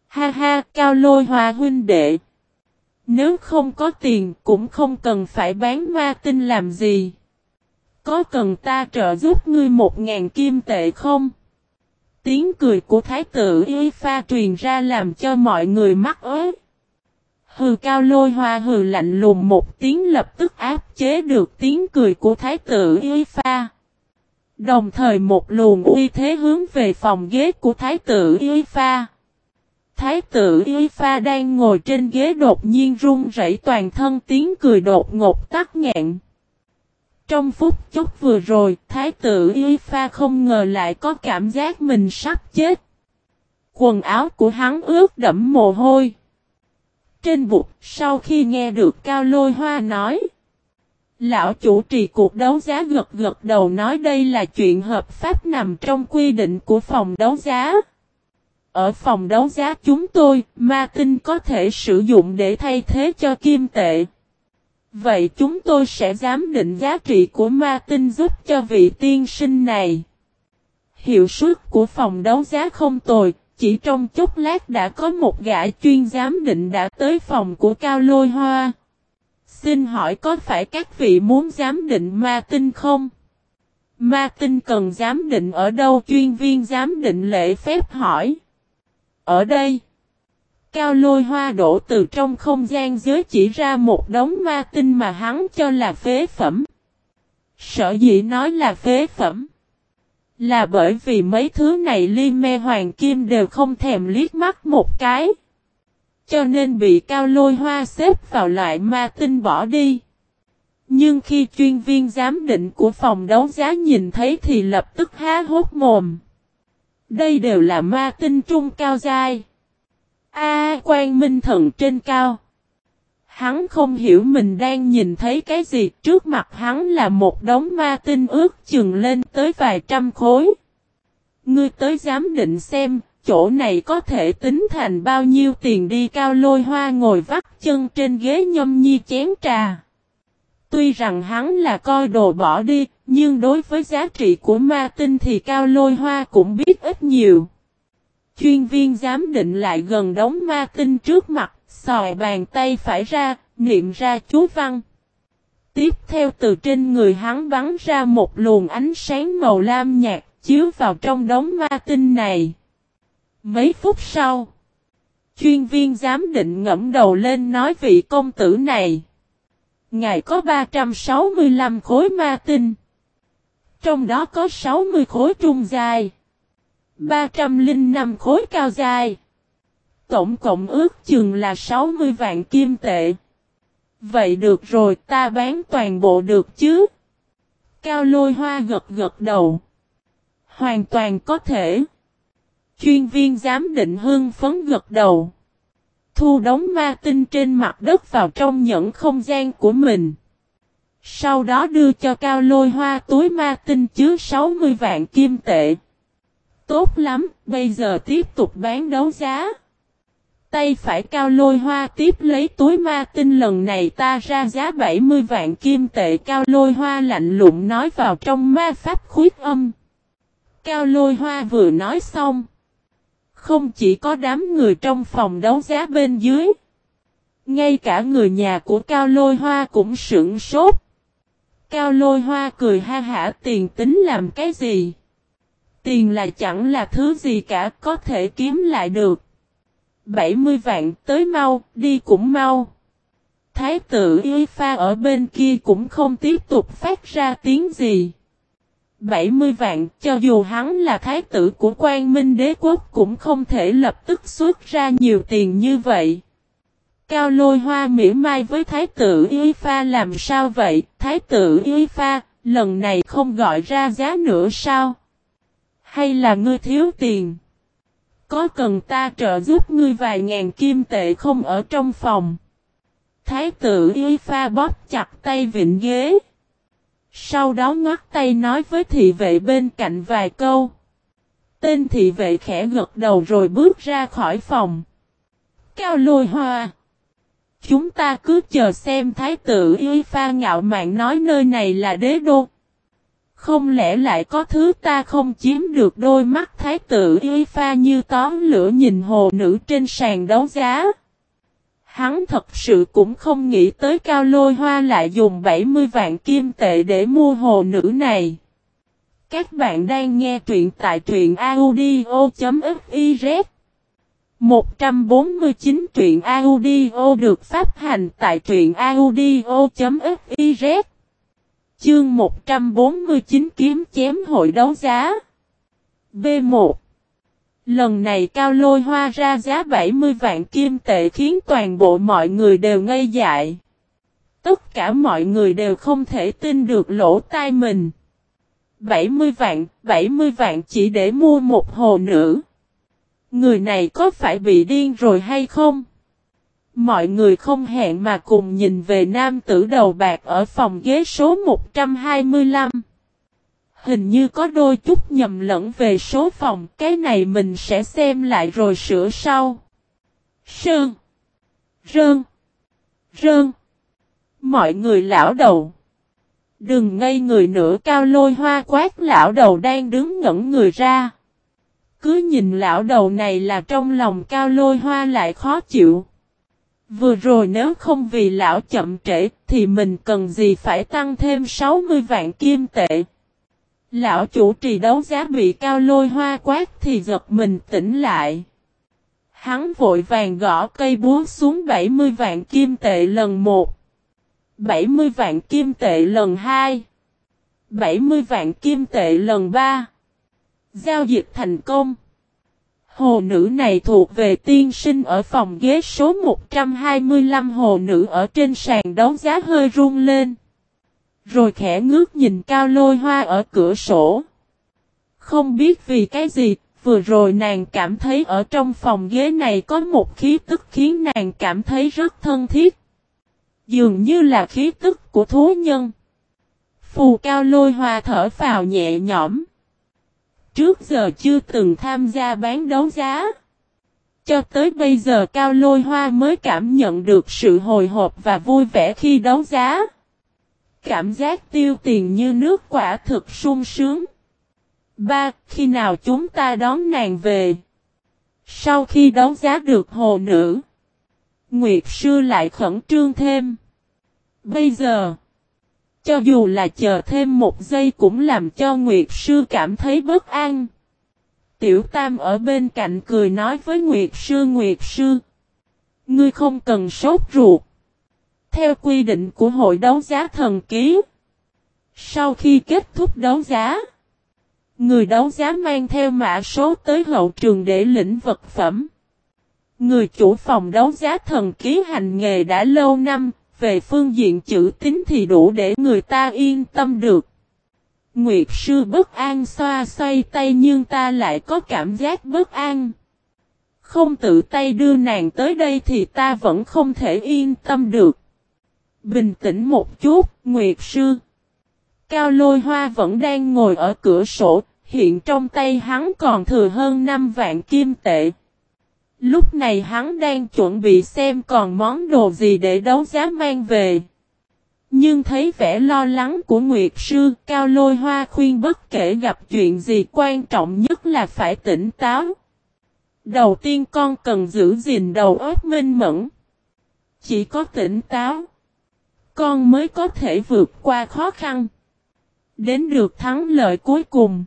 Ha ha, cao lôi hoa huynh đệ. Nếu không có tiền cũng không cần phải bán ma tinh làm gì. Có cần ta trợ giúp ngươi một ngàn kim tệ không? Tiếng cười của thái tử y pha truyền ra làm cho mọi người mắc ớt. Hừ, cao lôi hoa hừ lạnh lùng một tiếng lập tức áp chế được tiếng cười của thái tử y pha. Đồng thời một luồng uy thế hướng về phòng ghế của thái tử y pha. Thái tử y pha đang ngồi trên ghế đột nhiên run rẩy toàn thân tiếng cười đột ngột tắt nghẹn. Trong phút chốc vừa rồi, Thái tử Y Pha không ngờ lại có cảm giác mình sắp chết. Quần áo của hắn ướt đẫm mồ hôi. Trên bục, sau khi nghe được Cao Lôi Hoa nói. Lão chủ trì cuộc đấu giá gật gật đầu nói đây là chuyện hợp pháp nằm trong quy định của phòng đấu giá. Ở phòng đấu giá chúng tôi, ma tinh có thể sử dụng để thay thế cho kim tệ. Vậy chúng tôi sẽ giám định giá trị của ma tinh giúp cho vị tiên sinh này. Hiệu suất của phòng đấu giá không tồi, chỉ trong chốc lát đã có một gã chuyên giám định đã tới phòng của Cao Lôi Hoa. Xin hỏi có phải các vị muốn giám định ma tinh không? Ma tinh cần giám định ở đâu chuyên viên giám định lễ phép hỏi. Ở đây. Cao lôi hoa đổ từ trong không gian giới chỉ ra một đống ma tinh mà hắn cho là phế phẩm. Sở dĩ nói là phế phẩm. Là bởi vì mấy thứ này ly me hoàng kim đều không thèm liếc mắt một cái. Cho nên bị cao lôi hoa xếp vào loại ma tinh bỏ đi. Nhưng khi chuyên viên giám định của phòng đấu giá nhìn thấy thì lập tức há hốt mồm. Đây đều là ma tinh trung cao dai. A quan minh thần trên cao. Hắn không hiểu mình đang nhìn thấy cái gì trước mặt hắn là một đống ma tinh ướt chừng lên tới vài trăm khối. Ngươi tới giám định xem, chỗ này có thể tính thành bao nhiêu tiền đi cao lôi hoa ngồi vắt chân trên ghế nhâm nhi chén trà. Tuy rằng hắn là coi đồ bỏ đi, nhưng đối với giá trị của ma tinh thì cao lôi hoa cũng biết ít nhiều. Chuyên viên giám định lại gần đống ma tinh trước mặt, sòi bàn tay phải ra, niệm ra chú văn. Tiếp theo từ trên người hắn bắn ra một luồng ánh sáng màu lam nhạt, chiếu vào trong đống ma tinh này. Mấy phút sau, chuyên viên giám định ngẫm đầu lên nói vị công tử này. Ngài có 365 khối ma tinh. Trong đó có 60 khối trung dài. 305 khối cao dài. Tổng cộng ước chừng là 60 vạn kim tệ. Vậy được rồi, ta bán toàn bộ được chứ? Cao lôi hoa gật gật đầu. Hoàn toàn có thể. Chuyên viên giám định hương phấn gật đầu. Thu đóng ma tinh trên mặt đất vào trong nhẫn không gian của mình. Sau đó đưa cho cao lôi hoa túi ma tinh chứa 60 vạn kim tệ. Tốt lắm, bây giờ tiếp tục bán đấu giá. Tay phải cao lôi hoa tiếp lấy túi ma tinh lần này ta ra giá 70 vạn kim tệ cao lôi hoa lạnh lụng nói vào trong ma pháp khuyết âm. Cao lôi hoa vừa nói xong. Không chỉ có đám người trong phòng đấu giá bên dưới. Ngay cả người nhà của Cao Lôi Hoa cũng sững sốt. Cao Lôi Hoa cười ha hả tiền tính làm cái gì? Tiền là chẳng là thứ gì cả có thể kiếm lại được. 70 vạn tới mau, đi cũng mau. Thái tử Y Pha ở bên kia cũng không tiếp tục phát ra tiếng gì. 70 vạn, cho dù hắn là thái tử của quan minh đế quốc cũng không thể lập tức xuất ra nhiều tiền như vậy. Cao lôi hoa mỉa mai với thái tử Y Pha làm sao vậy, thái tử Y Pha, lần này không gọi ra giá nữa sao? Hay là ngươi thiếu tiền? Có cần ta trợ giúp ngươi vài ngàn kim tệ không ở trong phòng? Thái tử Y Pha bóp chặt tay vịnh ghế. Sau đó ngoắt tay nói với thị vệ bên cạnh vài câu. Tên thị vệ khẽ gật đầu rồi bước ra khỏi phòng. Cao lôi hoa. Chúng ta cứ chờ xem thái tử y pha ngạo mạn nói nơi này là đế đô. Không lẽ lại có thứ ta không chiếm được đôi mắt thái tử y pha như tóm lửa nhìn hồ nữ trên sàn đấu giá. Hắn thật sự cũng không nghĩ tới cao lôi hoa lại dùng 70 vạn kim tệ để mua hồ nữ này. Các bạn đang nghe truyện tại truyện audio.fiz 149 truyện audio được phát hành tại truyện audio.fiz Chương 149 kiếm chém hội đấu giá B1 Lần này cao lôi hoa ra giá 70 vạn kim tệ khiến toàn bộ mọi người đều ngây dại. Tất cả mọi người đều không thể tin được lỗ tai mình. 70 vạn, 70 vạn chỉ để mua một hồ nữ. Người này có phải bị điên rồi hay không? Mọi người không hẹn mà cùng nhìn về nam tử đầu bạc ở phòng ghế số 125. Hình như có đôi chút nhầm lẫn về số phòng, cái này mình sẽ xem lại rồi sửa sau. Sơn. Rơn. Rơn. Mọi người lão đầu. Đừng ngây người nữa cao lôi hoa quát lão đầu đang đứng ngẩn người ra. Cứ nhìn lão đầu này là trong lòng cao lôi hoa lại khó chịu. Vừa rồi nếu không vì lão chậm trễ thì mình cần gì phải tăng thêm 60 vạn kim tệ. Lão chủ trì đấu giá bị cao lôi hoa quát thì giật mình tỉnh lại. Hắn vội vàng gõ cây búa xuống 70 vạn kim tệ lần 1. 70 vạn kim tệ lần 2. 70 vạn kim tệ lần 3. Giao dịch thành công. Hồ nữ này thuộc về tiên sinh ở phòng ghế số 125 hồ nữ ở trên sàn đấu giá hơi run lên. Rồi khẽ ngước nhìn cao lôi hoa ở cửa sổ. Không biết vì cái gì, vừa rồi nàng cảm thấy ở trong phòng ghế này có một khí tức khiến nàng cảm thấy rất thân thiết. Dường như là khí tức của thú nhân. Phù cao lôi hoa thở vào nhẹ nhõm. Trước giờ chưa từng tham gia bán đấu giá. Cho tới bây giờ Cao Lôi Hoa mới cảm nhận được sự hồi hộp và vui vẻ khi đấu giá. Cảm giác tiêu tiền như nước quả thực sung sướng. Ba, khi nào chúng ta đón nàng về? Sau khi đấu giá được hồ nữ, Nguyệt Sư lại khẩn trương thêm. Bây giờ, cho dù là chờ thêm một giây cũng làm cho Nguyệt Sư cảm thấy bất an. Tiểu Tam ở bên cạnh cười nói với Nguyệt Sư Nguyệt Sư. Ngươi không cần sốt ruột. Theo quy định của hội đấu giá thần ký. Sau khi kết thúc đấu giá. Người đấu giá mang theo mã số tới hậu trường để lĩnh vật phẩm. Người chủ phòng đấu giá thần ký hành nghề đã lâu năm, về phương diện chữ tín thì đủ để người ta yên tâm được. Nguyệt sư bất an xoa xoay tay nhưng ta lại có cảm giác bất an. Không tự tay đưa nàng tới đây thì ta vẫn không thể yên tâm được. Bình tĩnh một chút, Nguyệt sư. Cao lôi hoa vẫn đang ngồi ở cửa sổ, hiện trong tay hắn còn thừa hơn 5 vạn kim tệ. Lúc này hắn đang chuẩn bị xem còn món đồ gì để đấu giá mang về. Nhưng thấy vẻ lo lắng của Nguyệt Sư, Cao Lôi Hoa khuyên bất kể gặp chuyện gì quan trọng nhất là phải tỉnh táo. Đầu tiên con cần giữ gìn đầu óc minh mẫn. Chỉ có tỉnh táo, con mới có thể vượt qua khó khăn. Đến được thắng lợi cuối cùng.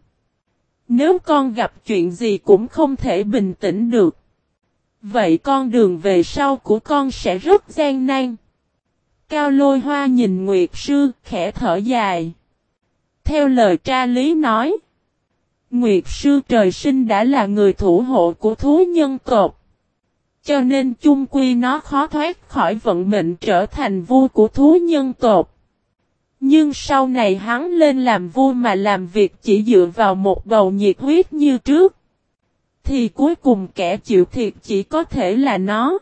Nếu con gặp chuyện gì cũng không thể bình tĩnh được. Vậy con đường về sau của con sẽ rất gian nan. Cao lôi hoa nhìn Nguyệt Sư, khẽ thở dài. Theo lời tra lý nói. Nguyệt Sư trời sinh đã là người thủ hộ của thú nhân tộc. Cho nên chung quy nó khó thoát khỏi vận mệnh trở thành vua của thú nhân tộc. Nhưng sau này hắn lên làm vua mà làm việc chỉ dựa vào một bầu nhiệt huyết như trước. Thì cuối cùng kẻ chịu thiệt chỉ có thể là nó.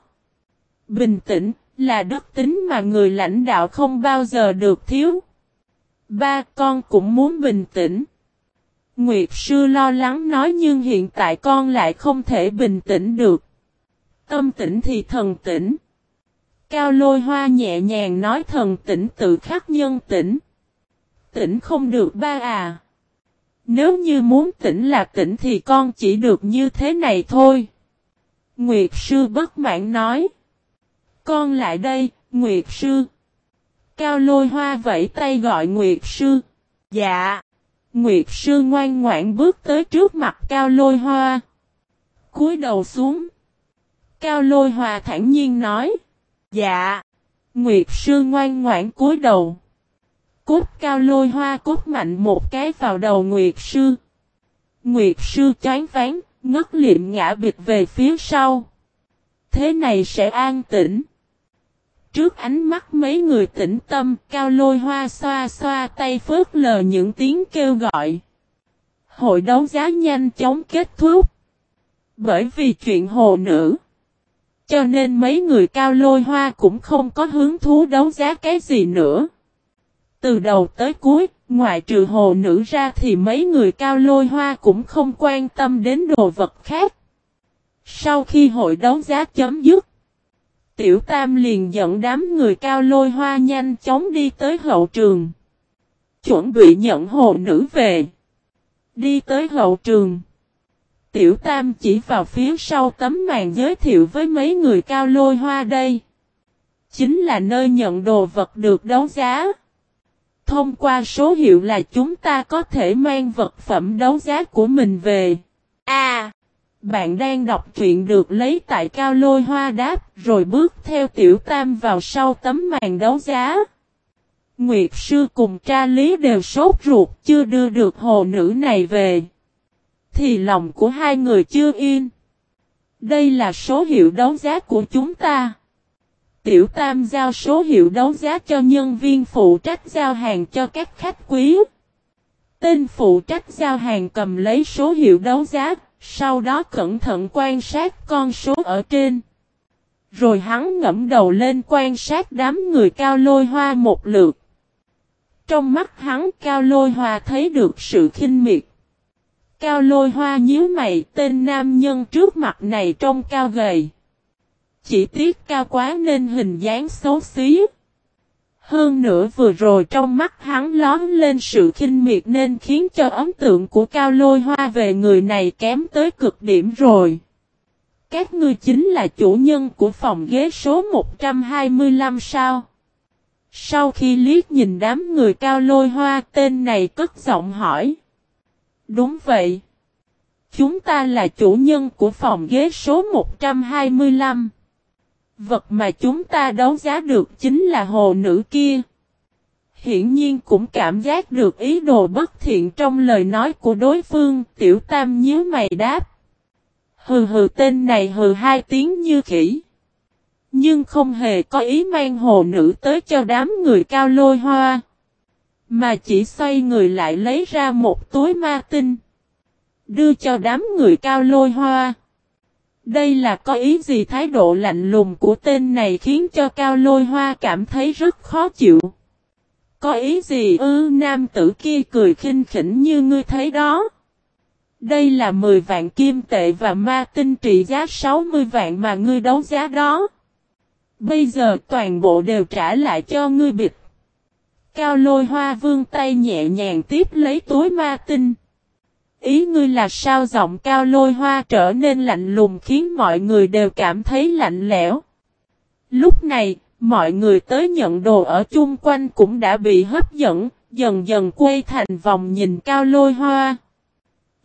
Bình tĩnh là đức tính mà người lãnh đạo không bao giờ được thiếu. Ba, con cũng muốn bình tĩnh. Nguyệt sư lo lắng nói nhưng hiện tại con lại không thể bình tĩnh được. Tâm tĩnh thì thần tĩnh. Cao lôi hoa nhẹ nhàng nói thần tĩnh tự khắc nhân tĩnh. Tĩnh không được ba à. Nếu như muốn tỉnh là tỉnh thì con chỉ được như thế này thôi. Nguyệt sư bất mãn nói. Con lại đây, Nguyệt sư. Cao lôi hoa vẫy tay gọi Nguyệt sư. Dạ. Nguyệt sư ngoan ngoãn bước tới trước mặt cao lôi hoa. cúi đầu xuống. Cao lôi hoa thản nhiên nói. Dạ. Nguyệt sư ngoan ngoãn cúi đầu. Cốt cao lôi hoa cốt mạnh một cái vào đầu Nguyệt sư. Nguyệt sư chán ván, ngất liệm ngã bịch về phía sau. Thế này sẽ an tĩnh. Trước ánh mắt mấy người tĩnh tâm, cao lôi hoa xoa xoa tay phớt lờ những tiếng kêu gọi. Hội đấu giá nhanh chóng kết thúc. Bởi vì chuyện hồ nữ. Cho nên mấy người cao lôi hoa cũng không có hứng thú đấu giá cái gì nữa. Từ đầu tới cuối, ngoại trừ hồ nữ ra thì mấy người cao lôi hoa cũng không quan tâm đến đồ vật khác. Sau khi hội đấu giá chấm dứt, Tiểu Tam liền dẫn đám người cao lôi hoa nhanh chóng đi tới hậu trường. Chuẩn bị nhận hồ nữ về. Đi tới hậu trường. Tiểu Tam chỉ vào phía sau tấm màn giới thiệu với mấy người cao lôi hoa đây. Chính là nơi nhận đồ vật được đấu giá. Thông qua số hiệu là chúng ta có thể mang vật phẩm đấu giá của mình về. À, bạn đang đọc truyện được lấy tại cao lôi hoa đáp rồi bước theo tiểu tam vào sau tấm màn đấu giá. Nguyệt sư cùng tra lý đều sốt ruột chưa đưa được hồ nữ này về. Thì lòng của hai người chưa yên. Đây là số hiệu đấu giá của chúng ta. Tiểu Tam giao số hiệu đấu giá cho nhân viên phụ trách giao hàng cho các khách quý. Tên phụ trách giao hàng cầm lấy số hiệu đấu giá, sau đó cẩn thận quan sát con số ở trên. Rồi hắn ngẫm đầu lên quan sát đám người cao lôi hoa một lượt. Trong mắt hắn cao lôi hoa thấy được sự khinh miệt. Cao lôi hoa nhíu mày tên nam nhân trước mặt này trông cao gầy. Chỉ tiếc cao quá nên hình dáng xấu xí. Hơn nữa vừa rồi trong mắt hắn lón lên sự khinh miệt nên khiến cho ấn tượng của cao lôi hoa về người này kém tới cực điểm rồi. Các ngươi chính là chủ nhân của phòng ghế số 125 sao? Sau khi liếc nhìn đám người cao lôi hoa, tên này cất giọng hỏi. Đúng vậy. Chúng ta là chủ nhân của phòng ghế số 125. Vật mà chúng ta đấu giá được chính là hồ nữ kia. Hiển nhiên cũng cảm giác được ý đồ bất thiện trong lời nói của đối phương, tiểu tam nhớ mày đáp. Hừ hừ tên này hừ hai tiếng như khỉ. Nhưng không hề có ý mang hồ nữ tới cho đám người cao lôi hoa. Mà chỉ xoay người lại lấy ra một túi ma tinh. Đưa cho đám người cao lôi hoa. Đây là có ý gì thái độ lạnh lùng của tên này khiến cho Cao Lôi Hoa cảm thấy rất khó chịu. Có ý gì ư, nam tử kia cười khinh khỉnh như ngươi thấy đó. Đây là 10 vạn kim tệ và ma tinh trị giá 60 vạn mà ngươi đấu giá đó. Bây giờ toàn bộ đều trả lại cho ngươi bịt. Cao lôi hoa vương tay nhẹ nhàng tiếp lấy túi ma tinh. Ý ngươi là sao giọng cao lôi hoa trở nên lạnh lùng khiến mọi người đều cảm thấy lạnh lẽo. Lúc này, mọi người tới nhận đồ ở chung quanh cũng đã bị hấp dẫn, dần dần quay thành vòng nhìn cao lôi hoa.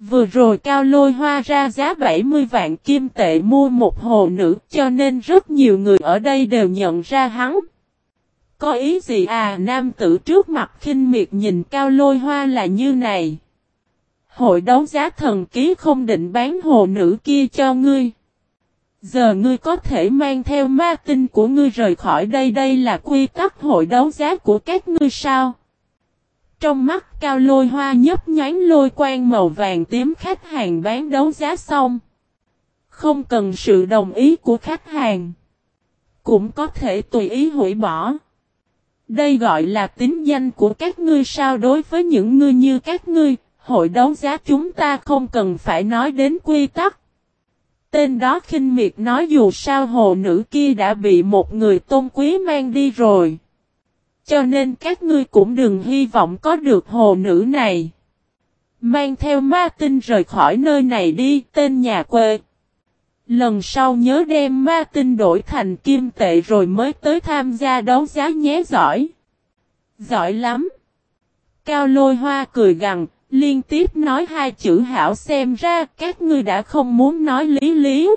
Vừa rồi cao lôi hoa ra giá 70 vạn kim tệ mua một hồ nữ cho nên rất nhiều người ở đây đều nhận ra hắn. Có ý gì à nam tử trước mặt khinh miệt nhìn cao lôi hoa là như này. Hội đấu giá thần ký không định bán hồ nữ kia cho ngươi. Giờ ngươi có thể mang theo ma tinh của ngươi rời khỏi đây đây là quy tắc hội đấu giá của các ngươi sao? Trong mắt cao lôi hoa nhấp nhánh lôi quang màu vàng tím khách hàng bán đấu giá xong. Không cần sự đồng ý của khách hàng. Cũng có thể tùy ý hủy bỏ. Đây gọi là tính danh của các ngươi sao đối với những ngươi như các ngươi, hội đấu giá chúng ta không cần phải nói đến quy tắc. Tên đó khinh miệt nói dù sao hồ nữ kia đã bị một người tôn quý mang đi rồi. Cho nên các ngươi cũng đừng hy vọng có được hồ nữ này. Mang theo ma tinh rời khỏi nơi này đi, tên nhà quê. Lần sau nhớ đem ma tinh đổi thành kim tệ rồi mới tới tham gia đấu giá nhé giỏi. Giỏi lắm. Cao lôi hoa cười gằn, Liên tiếp nói hai chữ hảo xem ra các ngươi đã không muốn nói lý lý.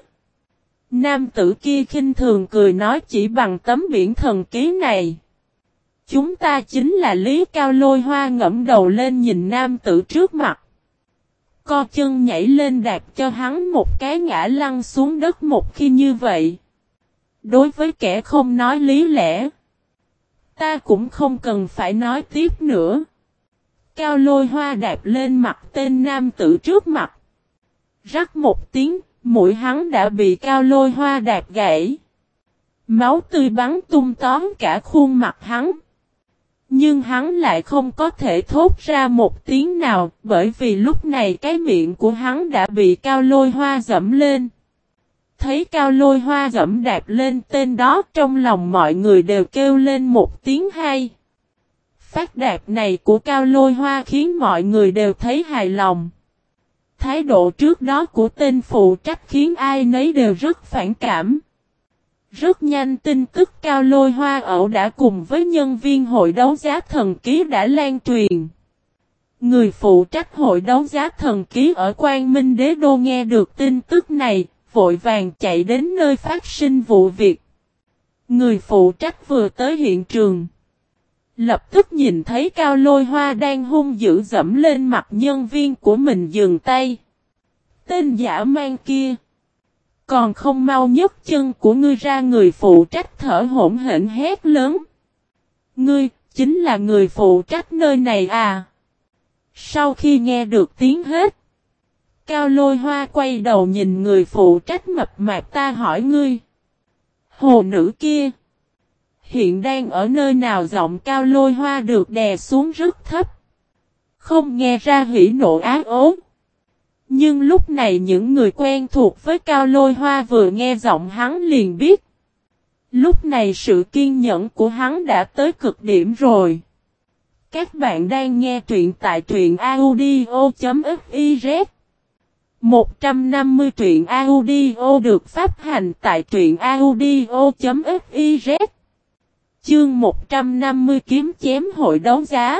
Nam tử kia khinh thường cười nói chỉ bằng tấm biển thần ký này. Chúng ta chính là Lý Cao Lôi Hoa ngẫm đầu lên nhìn nam tử trước mặt. Co chân nhảy lên đạp cho hắn một cái ngã lăn xuống đất một khi như vậy. Đối với kẻ không nói lý lẽ, ta cũng không cần phải nói tiếp nữa. Cao lôi hoa đạp lên mặt tên nam tử trước mặt. Rắc một tiếng, mũi hắn đã bị cao lôi hoa đạp gãy. Máu tươi bắn tung tóm cả khuôn mặt hắn. Nhưng hắn lại không có thể thốt ra một tiếng nào bởi vì lúc này cái miệng của hắn đã bị cao lôi hoa dẫm lên. Thấy cao lôi hoa dẫm đạp lên tên đó trong lòng mọi người đều kêu lên một tiếng hay. Phát đạt này của cao lôi hoa khiến mọi người đều thấy hài lòng. Thái độ trước đó của tên phụ trách khiến ai nấy đều rất phản cảm. Rất nhanh tin tức cao lôi hoa ẩu đã cùng với nhân viên hội đấu giá thần ký đã lan truyền. Người phụ trách hội đấu giá thần ký ở Quang Minh Đế Đô nghe được tin tức này, vội vàng chạy đến nơi phát sinh vụ việc. Người phụ trách vừa tới hiện trường. Lập tức nhìn thấy cao lôi hoa đang hung dữ dẫm lên mặt nhân viên của mình dừng tay. Tên giả mang kia. Còn không mau nhấc chân của ngươi ra người phụ trách thở hổn hển hét lớn. Ngươi, chính là người phụ trách nơi này à? Sau khi nghe được tiếng hết. Cao lôi hoa quay đầu nhìn người phụ trách mập mạp ta hỏi ngươi. Hồ nữ kia. Hiện đang ở nơi nào giọng cao lôi hoa được đè xuống rất thấp. Không nghe ra hỉ nộ ác ốm. Nhưng lúc này những người quen thuộc với Cao Lôi Hoa vừa nghe giọng hắn liền biết. Lúc này sự kiên nhẫn của hắn đã tới cực điểm rồi. Các bạn đang nghe truyện tại truyện audio.fiz 150 truyện audio được phát hành tại truyện audio.fiz Chương 150 kiếm chém hội đấu giá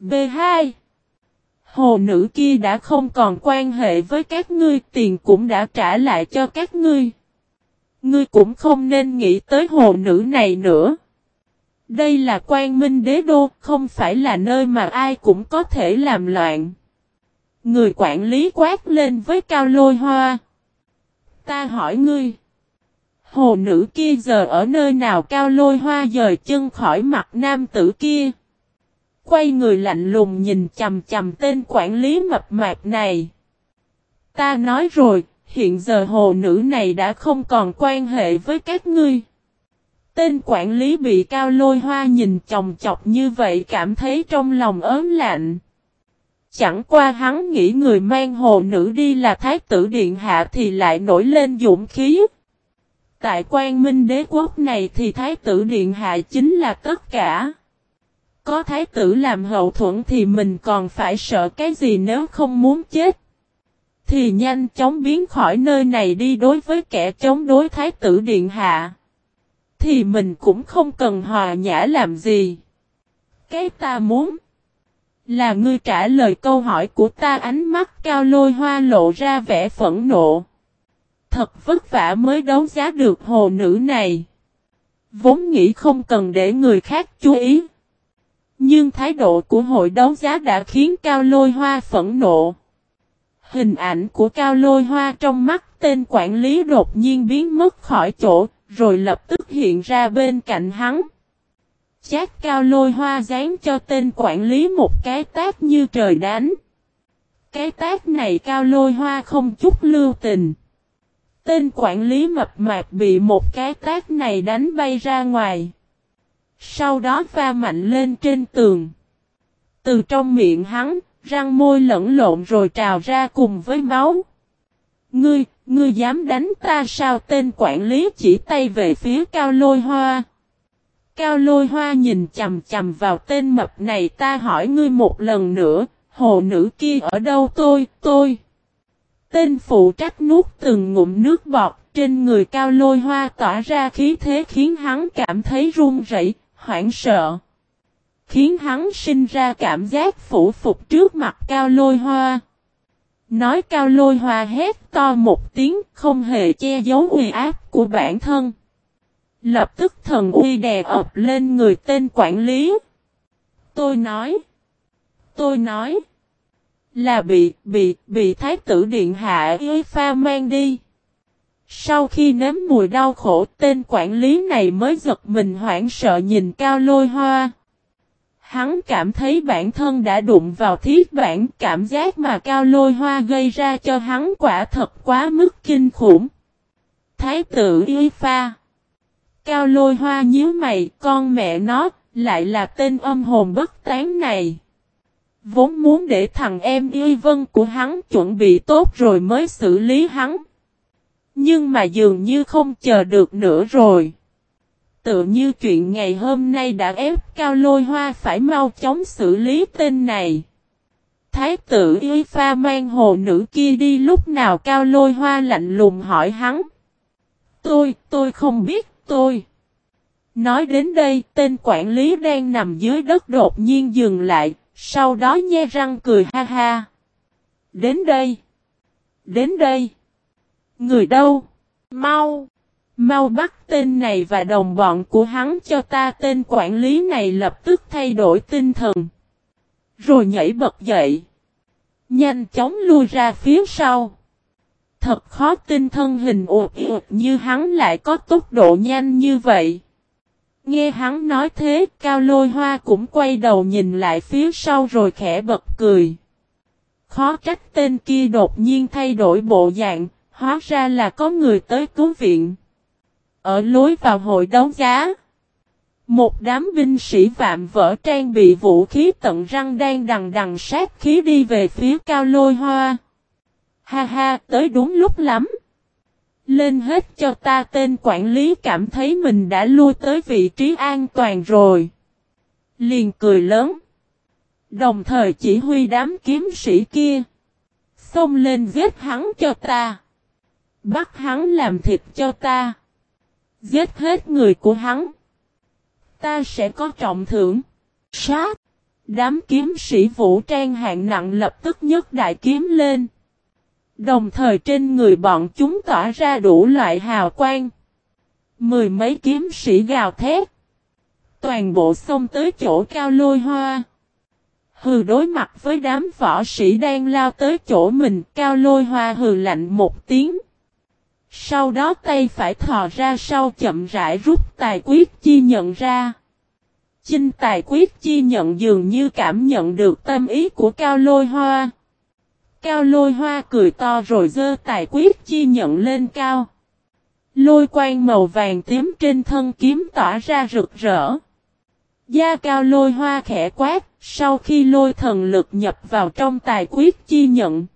B2 Hồ nữ kia đã không còn quan hệ với các ngươi, tiền cũng đã trả lại cho các ngươi. Ngươi cũng không nên nghĩ tới hồ nữ này nữa. Đây là quan minh đế đô, không phải là nơi mà ai cũng có thể làm loạn. Người quản lý quát lên với cao lôi hoa. Ta hỏi ngươi. Hồ nữ kia giờ ở nơi nào cao lôi hoa dời chân khỏi mặt nam tử kia quay người lạnh lùng nhìn chầm chầm tên quản lý mập mạp này. Ta nói rồi, hiện giờ hồ nữ này đã không còn quan hệ với các ngươi. Tên quản lý bị cao lôi hoa nhìn chồng chọc như vậy cảm thấy trong lòng ớn lạnh. Chẳng qua hắn nghĩ người mang hồ nữ đi là thái tử điện hạ thì lại nổi lên dũng khí. Tại quan minh đế quốc này thì thái tử điện hạ chính là tất cả. Có thái tử làm hậu thuẫn thì mình còn phải sợ cái gì nếu không muốn chết. Thì nhanh chóng biến khỏi nơi này đi đối với kẻ chống đối thái tử điện hạ. Thì mình cũng không cần hòa nhã làm gì. Cái ta muốn. Là ngươi trả lời câu hỏi của ta, ánh mắt cao lôi hoa lộ ra vẻ phẫn nộ. Thật vất vả mới đấu giá được hồ nữ này. Vốn nghĩ không cần để người khác chú ý. Nhưng thái độ của hội đấu giá đã khiến Cao Lôi Hoa phẫn nộ. Hình ảnh của Cao Lôi Hoa trong mắt tên quản lý đột nhiên biến mất khỏi chỗ, rồi lập tức hiện ra bên cạnh hắn. Chát Cao Lôi Hoa dán cho tên quản lý một cái tát như trời đánh. Cái tát này Cao Lôi Hoa không chút lưu tình. Tên quản lý mập mạp bị một cái tác này đánh bay ra ngoài. Sau đó pha mạnh lên trên tường. Từ trong miệng hắn, răng môi lẫn lộn rồi trào ra cùng với máu. Ngươi, ngươi dám đánh ta sao tên quản lý chỉ tay về phía cao lôi hoa. Cao lôi hoa nhìn chầm chầm vào tên mập này ta hỏi ngươi một lần nữa, hồ nữ kia ở đâu tôi, tôi. Tên phụ trách nuốt từng ngụm nước bọt trên người cao lôi hoa tỏa ra khí thế khiến hắn cảm thấy run rẩy, hoảng sợ. Khiến hắn sinh ra cảm giác phủ phục trước mặt cao lôi hoa. Nói cao lôi hoa hét to một tiếng không hề che giấu uy áp của bản thân. Lập tức thần uy đè ập lên người tên quản lý. Tôi nói. Tôi nói. Là bị, bị, bị thái tử điện hạ y pha mang đi. Sau khi nếm mùi đau khổ tên quản lý này mới giật mình hoảng sợ nhìn cao lôi hoa. Hắn cảm thấy bản thân đã đụng vào thiết bản cảm giác mà cao lôi hoa gây ra cho hắn quả thật quá mức kinh khủng. Thái tử y pha. Cao lôi hoa nhíu mày con mẹ nó lại là tên âm hồn bất tán này. Vốn muốn để thằng em y vân của hắn chuẩn bị tốt rồi mới xử lý hắn. Nhưng mà dường như không chờ được nữa rồi. Tự như chuyện ngày hôm nay đã ép cao lôi hoa phải mau chóng xử lý tên này. Thái tử y pha mang hồ nữ kia đi lúc nào cao lôi hoa lạnh lùng hỏi hắn. Tôi, tôi không biết, tôi. Nói đến đây, tên quản lý đang nằm dưới đất đột nhiên dừng lại, sau đó nhe răng cười ha ha. Đến đây. Đến đây. Người đâu? Mau. Mau bắt tên này và đồng bọn của hắn cho ta tên quản lý này lập tức thay đổi tinh thần. Rồi nhảy bật dậy. Nhanh chóng lui ra phía sau. Thật khó tin thân hình ụt ụt như hắn lại có tốc độ nhanh như vậy. Nghe hắn nói thế, cao lôi hoa cũng quay đầu nhìn lại phía sau rồi khẽ bật cười. Khó trách tên kia đột nhiên thay đổi bộ dạng, hóa ra là có người tới cứu viện. Ở lối vào hội đấu giá, một đám binh sĩ vạm vỡ trang bị vũ khí tận răng đang đằng đằng sát khí đi về phía cao lôi hoa. Ha ha, tới đúng lúc lắm. Lên hết cho ta tên quản lý cảm thấy mình đã lui tới vị trí an toàn rồi. Liền cười lớn. Đồng thời chỉ huy đám kiếm sĩ kia. Xông lên giết hắn cho ta. Bắt hắn làm thịt cho ta. Giết hết người của hắn. Ta sẽ có trọng thưởng. Sát. Đám kiếm sĩ vũ trang hạng nặng lập tức nhấc đại kiếm lên. Đồng thời trên người bọn chúng tỏa ra đủ loại hào quang. Mười mấy kiếm sĩ gào thét. Toàn bộ xông tới chỗ cao lôi hoa. Hừ, đối mặt với đám võ sĩ đang lao tới chỗ mình, cao lôi hoa hừ lạnh một tiếng. Sau đó tay phải thò ra sau chậm rãi rút tài quyết chi nhận ra. Chinh tài quyết chi nhận dường như cảm nhận được tâm ý của cao lôi hoa. Cao lôi hoa cười to rồi dơ tài quyết chi nhận lên cao. Lôi quang màu vàng tím trên thân kiếm tỏa ra rực rỡ. Da cao lôi hoa khẽ quát, sau khi lôi thần lực nhập vào trong tài quyết chi nhận.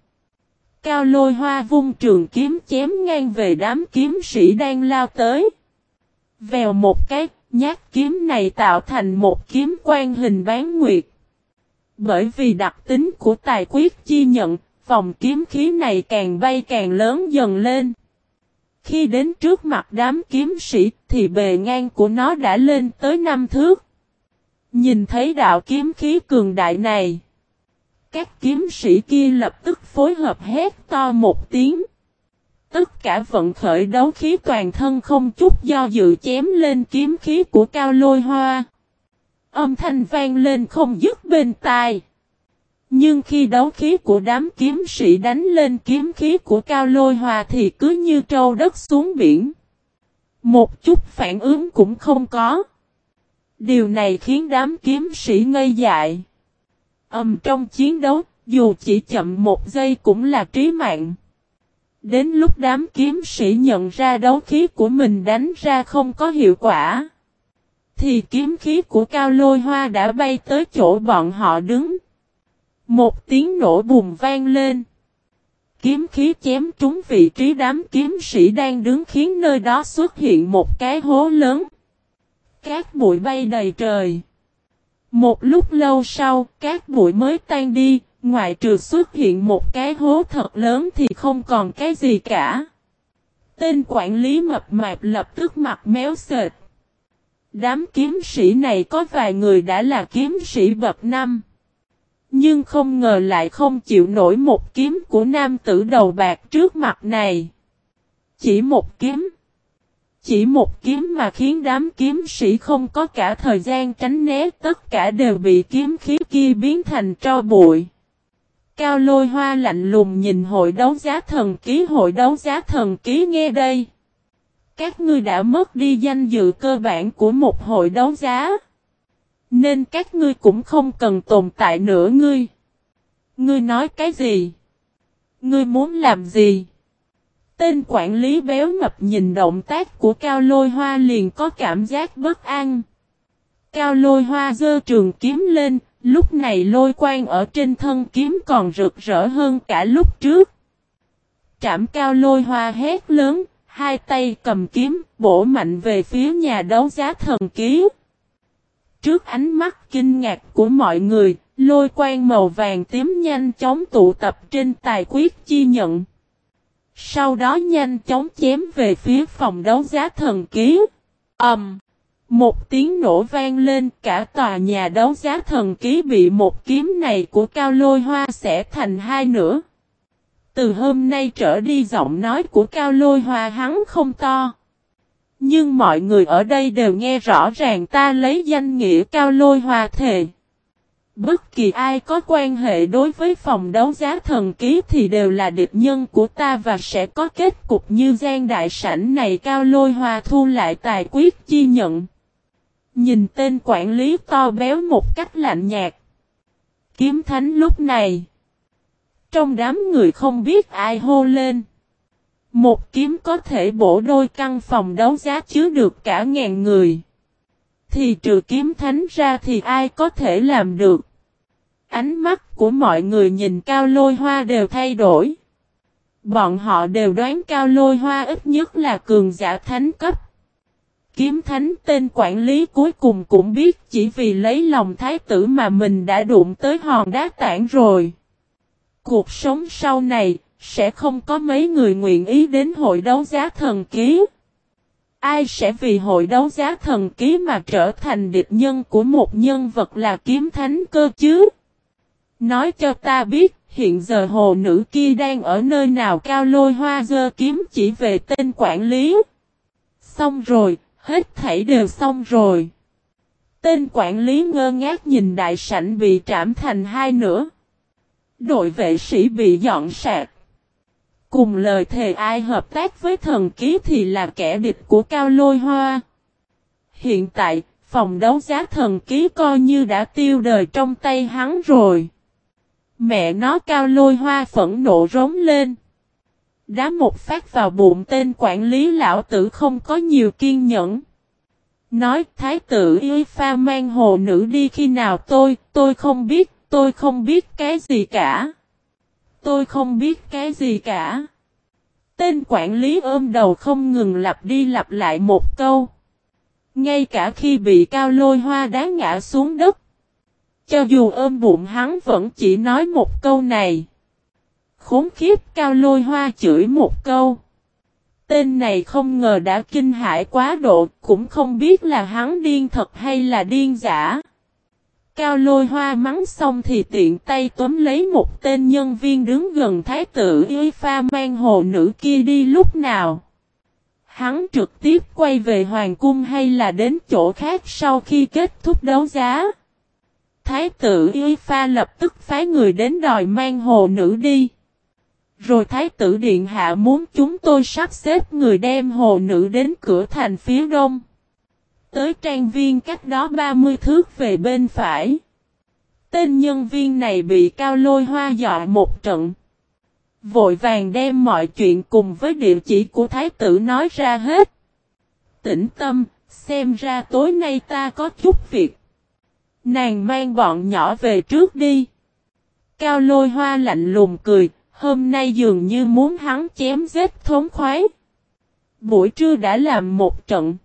Cao lôi hoa vung trường kiếm chém ngang về đám kiếm sĩ đang lao tới. Vèo một cái, nhát kiếm này tạo thành một kiếm quan hình bán nguyệt. Bởi vì đặc tính của tài quyết chi nhận, vòng kiếm khí này càng bay càng lớn dần lên. Khi đến trước mặt đám kiếm sĩ thì bề ngang của nó đã lên tới năm thước. Nhìn thấy đạo kiếm khí cường đại này. Các kiếm sĩ kia lập tức phối hợp hét to một tiếng. Tất cả vận khởi đấu khí toàn thân không chút do dự chém lên kiếm khí của cao lôi hoa. Âm thanh vang lên không dứt bên tai. Nhưng khi đấu khí của đám kiếm sĩ đánh lên kiếm khí của cao lôi hòa thì cứ như trâu đất xuống biển. Một chút phản ứng cũng không có. Điều này khiến đám kiếm sĩ ngây dại. Ầm trong chiến đấu, dù chỉ chậm một giây cũng là trí mạng. Đến lúc đám kiếm sĩ nhận ra đấu khí của mình đánh ra không có hiệu quả. Thì kiếm khí của cao lôi hoa đã bay tới chỗ bọn họ đứng. Một tiếng nổ bùng vang lên. Kiếm khí chém trúng vị trí đám kiếm sĩ đang đứng khiến nơi đó xuất hiện một cái hố lớn. Các bụi bay đầy trời. Một lúc lâu sau, các bụi mới tan đi, ngoại trừ xuất hiện một cái hố thật lớn thì không còn cái gì cả. Tên quản lý mập mạp lập tức mặt méo sệt. Đám kiếm sĩ này có vài người đã là kiếm sĩ bậc năm. Nhưng không ngờ lại không chịu nổi một kiếm của nam tử đầu bạc trước mặt này. Chỉ một kiếm. Chỉ một kiếm mà khiến đám kiếm sĩ không có cả thời gian tránh né, tất cả đều bị kiếm khí kia biến thành tro bụi. Cao lôi hoa lạnh lùng nhìn hội đấu giá thần ký, hội đấu giá thần ký nghe đây. Các ngươi đã mất đi danh dự cơ bản của một hội đấu giá. Nên các ngươi cũng không cần tồn tại nữa ngươi. Ngươi nói cái gì? Ngươi muốn làm gì? Tên quản lý béo mập nhìn động tác của Cao Lôi Hoa liền có cảm giác bất an. Cao Lôi Hoa dơ trường kiếm lên, lúc này lôi quang ở trên thân kiếm còn rực rỡ hơn cả lúc trước. Trảm Cao Lôi Hoa hét lớn, hai tay cầm kiếm, bổ mạnh về phía nhà đấu giá thần ký. Trước ánh mắt kinh ngạc của mọi người, lôi quang màu vàng tím nhanh chóng tụ tập trên tài quyết chi nhận. Sau đó nhanh chóng chém về phía phòng đấu giá thần ký. Ẩm! Um, một tiếng nổ vang lên cả tòa nhà đấu giá thần ký bị một kiếm này của cao lôi hoa sẽ thành hai nửa. Từ hôm nay trở đi giọng nói của cao lôi hoa hắn không to. Nhưng mọi người ở đây đều nghe rõ ràng ta lấy danh nghĩa cao lôi hòa thề. Bất kỳ ai có quan hệ đối với phòng đấu giá thần ký thì đều là địch nhân của ta và sẽ có kết cục như gian đại sảnh này cao lôi hòa thu lại tài quyết chi nhận. Nhìn tên quản lý to béo một cách lạnh nhạt. Kiếm thánh lúc này. Trong đám người không biết ai hô lên. Một kiếm có thể bổ đôi căn phòng đấu giá chứa được cả ngàn người. Thì trừ kiếm thánh ra thì ai có thể làm được. Ánh mắt của mọi người nhìn cao lôi hoa đều thay đổi. Bọn họ đều đoán cao lôi hoa ít nhất là cường giả thánh cấp. Kiếm thánh tên quản lý cuối cùng cũng biết chỉ vì lấy lòng thái tử mà mình đã đụng tới hòn đá tảng rồi. Cuộc sống sau này, sẽ không có mấy người nguyện ý đến hội đấu giá thần ký. Ai sẽ vì hội đấu giá thần ký mà trở thành địch nhân của một nhân vật là kiếm thánh cơ chứ? Nói cho ta biết, hiện giờ hồ nữ kia đang ở nơi nào cao lôi hoa dơ kiếm chỉ về tên quản lý. Xong rồi, hết thảy đều xong rồi. Tên quản lý ngơ ngác nhìn đại sảnh bị trảm thành hai nửa. Đội vệ sĩ bị dọn sạc. Cùng lời thề ai hợp tác với thần ký thì là kẻ địch của Cao Lôi Hoa. Hiện tại, phòng đấu giá thần ký coi như đã tiêu đời trong tay hắn rồi. Mẹ nó Cao Lôi Hoa phẫn nộ rống lên. Đá một phát vào bụng tên quản lý lão tử không có nhiều kiên nhẫn. Nói thái tử y pha mang hồ nữ đi khi nào tôi, tôi không biết, tôi không biết cái gì cả. Tôi không biết cái gì cả. Tên quản lý ôm đầu không ngừng lặp đi lặp lại một câu. Ngay cả khi bị cao lôi hoa đá ngã xuống đất. Cho dù ôm bụng hắn vẫn chỉ nói một câu này. Khốn khiếp cao lôi hoa chửi một câu. Tên này không ngờ đã kinh hãi quá độ, cũng không biết là hắn điên thật hay là điên giả. Cao lôi hoa mắng xong thì tiện tay tóm lấy một tên nhân viên đứng gần thái tử y pha mang hồ nữ kia đi lúc nào. Hắn trực tiếp quay về hoàng cung hay là đến chỗ khác sau khi kết thúc đấu giá. Thái tử y pha lập tức phái người đến đòi mang hồ nữ đi. Rồi Thái tử Điện Hạ muốn chúng tôi sắp xếp người đem hồ nữ đến cửa thành phía đông. Tới trang viên cách đó 30 thước về bên phải. Tên nhân viên này bị cao lôi hoa dọa một trận. Vội vàng đem mọi chuyện cùng với địa chỉ của Thái tử nói ra hết. Tĩnh tâm, xem ra tối nay ta có chút việc. Nàng mang bọn nhỏ về trước đi. Cao lôi hoa lạnh lùng cười, hôm nay dường như muốn hắn chém giết thốn khoái. Buổi trưa đã làm một trận.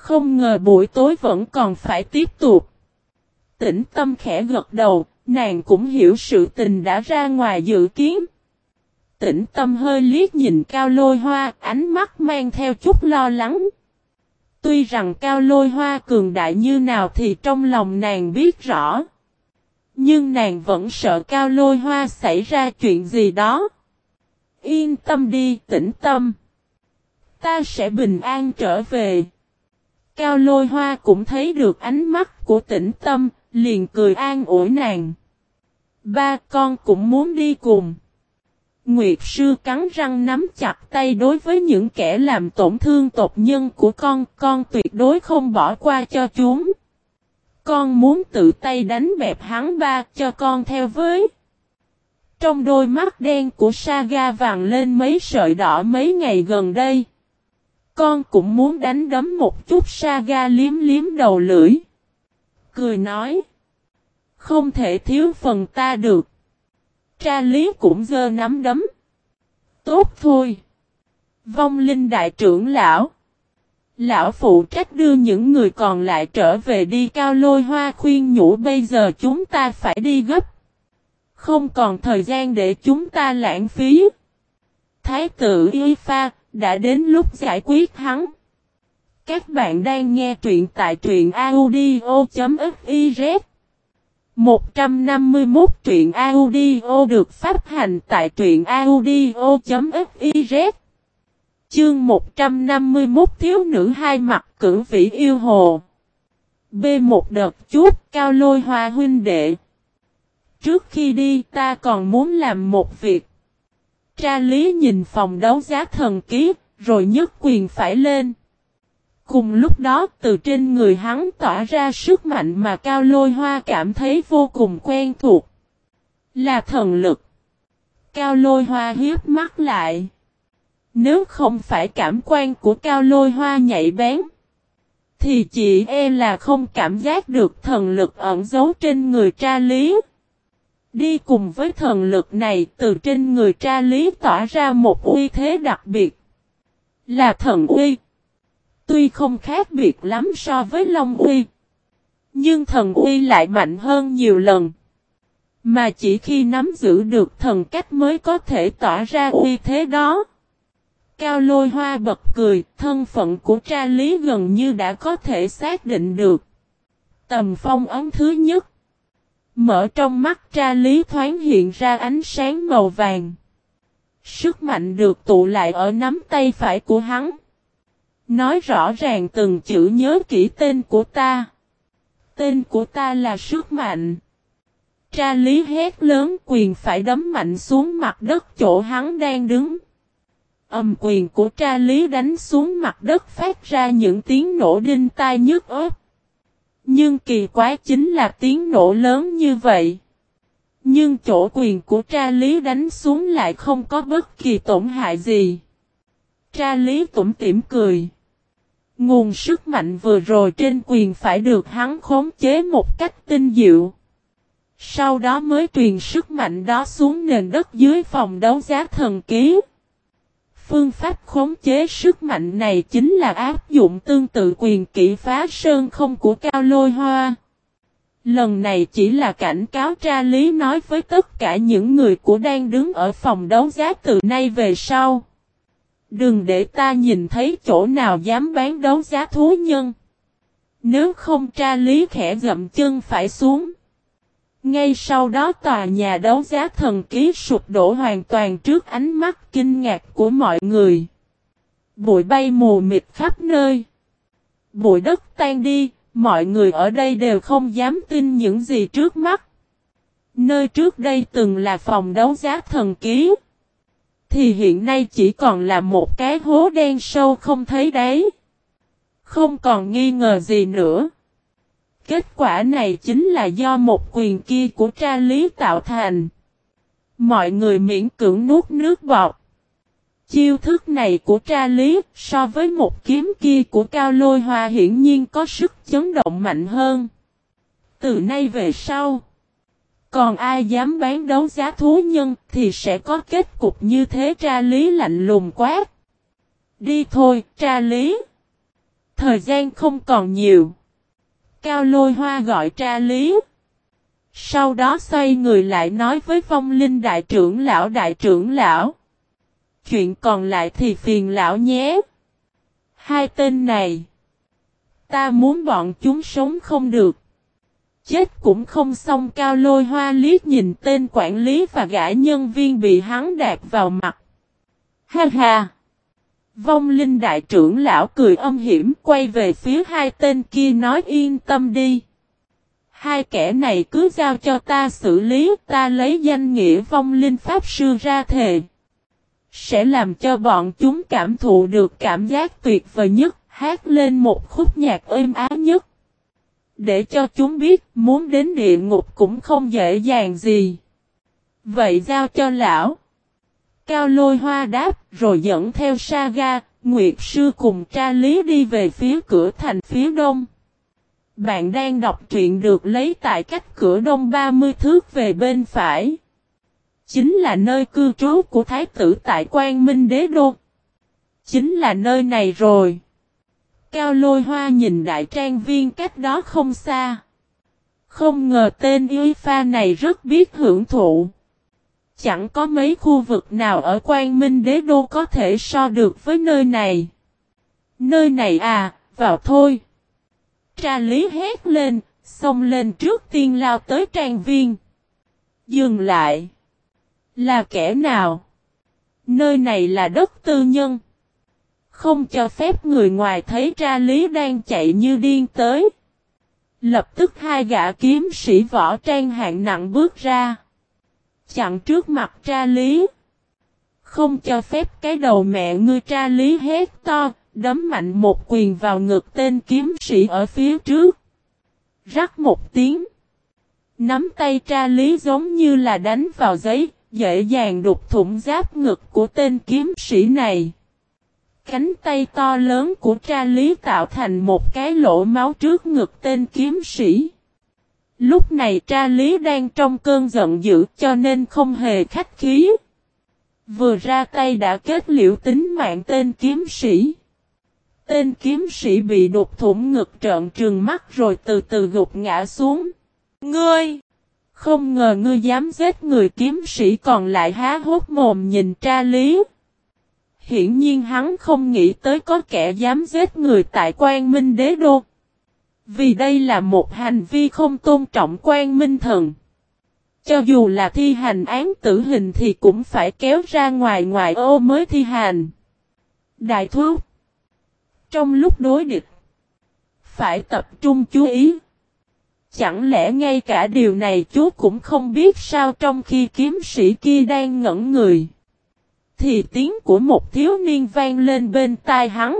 Không ngờ buổi tối vẫn còn phải tiếp tục. Tĩnh tâm khẽ gật đầu, nàng cũng hiểu sự tình đã ra ngoài dự kiến. Tĩnh tâm hơi liếc nhìn cao lôi hoa, ánh mắt mang theo chút lo lắng. Tuy rằng cao lôi hoa cường đại như nào thì trong lòng nàng biết rõ. Nhưng nàng vẫn sợ cao lôi hoa xảy ra chuyện gì đó. Yên tâm đi, tĩnh tâm. Ta sẽ bình an trở về. Cao lôi hoa cũng thấy được ánh mắt của tĩnh tâm, liền cười an ủi nàng. Ba con cũng muốn đi cùng. Nguyệt sư cắn răng nắm chặt tay đối với những kẻ làm tổn thương tộc nhân của con, con tuyệt đối không bỏ qua cho chúng. Con muốn tự tay đánh bẹp hắn ba cho con theo với. Trong đôi mắt đen của Saga vàng lên mấy sợi đỏ mấy ngày gần đây. Con cũng muốn đánh đấm một chút Saga liếm liếm đầu lưỡi. Cười nói. Không thể thiếu phần ta được. Tra lý cũng dơ nắm đấm. Tốt thôi. Vong linh đại trưởng lão. Lão phụ trách đưa những người còn lại trở về đi cao lôi hoa khuyên nhủ bây giờ chúng ta phải đi gấp. Không còn thời gian để chúng ta lãng phí. Thái tử Y Pha đã đến lúc giải quyết hắn. Các bạn đang nghe truyện tại truyện audio.fiz 151 truyện audio được phát hành tại truyện audio.fiz Chương 151 thiếu nữ hai mặt cử vĩ yêu hồ. B một đợt chút cao lôi hoa huynh đệ. Trước khi đi ta còn muốn làm một việc. Tra lý nhìn phòng đấu giá thần ký, rồi nhất quyền phải lên Cùng lúc đó, từ trên người hắn tỏa ra sức mạnh mà Cao Lôi Hoa cảm thấy vô cùng quen thuộc. Là thần lực. Cao Lôi Hoa hiếp mắt lại. Nếu không phải cảm quan của Cao Lôi Hoa nhạy bén. Thì chị e là không cảm giác được thần lực ẩn giấu trên người tra lý. Đi cùng với thần lực này từ trên người tra lý tỏa ra một uy thế đặc biệt. Là thần uy. Tuy không khác biệt lắm so với Long Uy. Nhưng thần uy lại mạnh hơn nhiều lần. Mà chỉ khi nắm giữ được thần cách mới có thể tỏa ra uy thế đó. Cao lôi hoa bật cười, thân phận của tra lý gần như đã có thể xác định được. Tầm phong ấn thứ nhất. Mở trong mắt tra lý thoáng hiện ra ánh sáng màu vàng. Sức mạnh được tụ lại ở nắm tay phải của hắn. Nói rõ ràng từng chữ nhớ kỹ tên của ta. Tên của ta là sức mạnh. Tra lý hét lớn quyền phải đấm mạnh xuống mặt đất chỗ hắn đang đứng. Âm quyền của tra lý đánh xuống mặt đất phát ra những tiếng nổ đinh tai nhức ớt. Nhưng kỳ quái chính là tiếng nổ lớn như vậy. Nhưng chỗ quyền của tra lý đánh xuống lại không có bất kỳ tổn hại gì. Tra lý tủm tỉm cười. Nguồn sức mạnh vừa rồi trên quyền phải được hắn khống chế một cách tinh diệu. Sau đó mới truyền sức mạnh đó xuống nền đất dưới phòng đấu giá thần ký. Phương pháp khống chế sức mạnh này chính là áp dụng tương tự quyền kỹ phá sơn không của Cao Lôi Hoa. Lần này chỉ là cảnh cáo tra lý nói với tất cả những người của đang đứng ở phòng đấu giá từ nay về sau. Đừng để ta nhìn thấy chỗ nào dám bán đấu giá thú nhân. Nếu không tra lý khẽ gậm chân phải xuống. Ngay sau đó tòa nhà đấu giá thần ký sụp đổ hoàn toàn trước ánh mắt kinh ngạc của mọi người. Bụi bay mù mịt khắp nơi. Bụi đất tan đi, mọi người ở đây đều không dám tin những gì trước mắt. Nơi trước đây từng là phòng đấu giá thần ký. Thì hiện nay chỉ còn là một cái hố đen sâu không thấy đấy. Không còn nghi ngờ gì nữa. Kết quả này chính là do một quyền kia của tra lý tạo thành. Mọi người miễn cưỡng nuốt nước bọt. Chiêu thức này của tra lý so với một kiếm kia của cao lôi hoa hiển nhiên có sức chấn động mạnh hơn. Từ nay về sau. Còn ai dám bán đấu giá thú nhân thì sẽ có kết cục như thế tra lý lạnh lùng quát. Đi thôi, tra lý. Thời gian không còn nhiều. Cao lôi hoa gọi tra lý. Sau đó xoay người lại nói với phong linh đại trưởng lão, đại trưởng lão. Chuyện còn lại thì phiền lão nhé. Hai tên này. Ta muốn bọn chúng sống không được chết cũng không xong, cao lôi hoa liếc nhìn tên quản lý và gã nhân viên bị hắn đạp vào mặt. Ha ha! Vong linh đại trưởng lão cười âm hiểm quay về phía hai tên kia nói yên tâm đi. Hai kẻ này cứ giao cho ta xử lý ta lấy danh nghĩa vong linh pháp sư ra thề. Sẽ làm cho bọn chúng cảm thụ được cảm giác tuyệt vời nhất, hát lên một khúc nhạc êm ái nhất. Để cho chúng biết muốn đến địa ngục cũng không dễ dàng gì. Vậy giao cho lão. Cao lôi hoa đáp rồi dẫn theo Saga, Nguyệt Sư cùng tra lý đi về phía cửa thành phía đông. Bạn đang đọc truyện được lấy tại cách cửa đông 30 thước về bên phải. Chính là nơi cư trú của Thái tử tại Quang Minh Đế Đô. Chính là nơi này rồi. Cao lôi hoa nhìn đại trang viên cách đó không xa. Không ngờ tên y pha này rất biết hưởng thụ. Chẳng có mấy khu vực nào ở Quang Minh Đế Đô có thể so được với nơi này. Nơi này à, vào thôi. Tra lý hét lên, xông lên trước tiên lao tới trang viên. Dừng lại. Là kẻ nào? Nơi này là đất tư nhân. Không cho phép người ngoài thấy tra lý đang chạy như điên tới. Lập tức hai gã kiếm sĩ võ trang hạng nặng bước ra. Chặn trước mặt tra lý. Không cho phép cái đầu mẹ ngươi tra lý hét to, đấm mạnh một quyền vào ngực tên kiếm sĩ ở phía trước. Rắc một tiếng. Nắm tay tra lý giống như là đánh vào giấy, dễ dàng đục thủng giáp ngực của tên kiếm sĩ này. Cánh tay to lớn của tra lý tạo thành một cái lỗ máu trước ngực tên kiếm sĩ. Lúc này tra lý đang trong cơn giận dữ cho nên không hề khách khí. Vừa ra tay đã kết liễu tính mạng tên kiếm sĩ. Tên kiếm sĩ bị đột thủng ngực trợn trừng mắt rồi từ từ gục ngã xuống. Ngươi! Không ngờ ngươi dám giết người kiếm sĩ còn lại há hốt mồm nhìn tra lý. Hiển nhiên hắn không nghĩ tới có kẻ dám giết người tại quan minh đế đô. Vì đây là một hành vi không tôn trọng quan minh thần. Cho dù là thi hành án tử hình thì cũng phải kéo ra ngoài ngoài ô mới thi hành. Đại thuốc. Trong lúc đối địch. Phải tập trung chú ý. Chẳng lẽ ngay cả điều này chú cũng không biết sao trong khi kiếm sĩ kia đang ngẩn người. Thì tiếng của một thiếu niên vang lên bên tai hắn.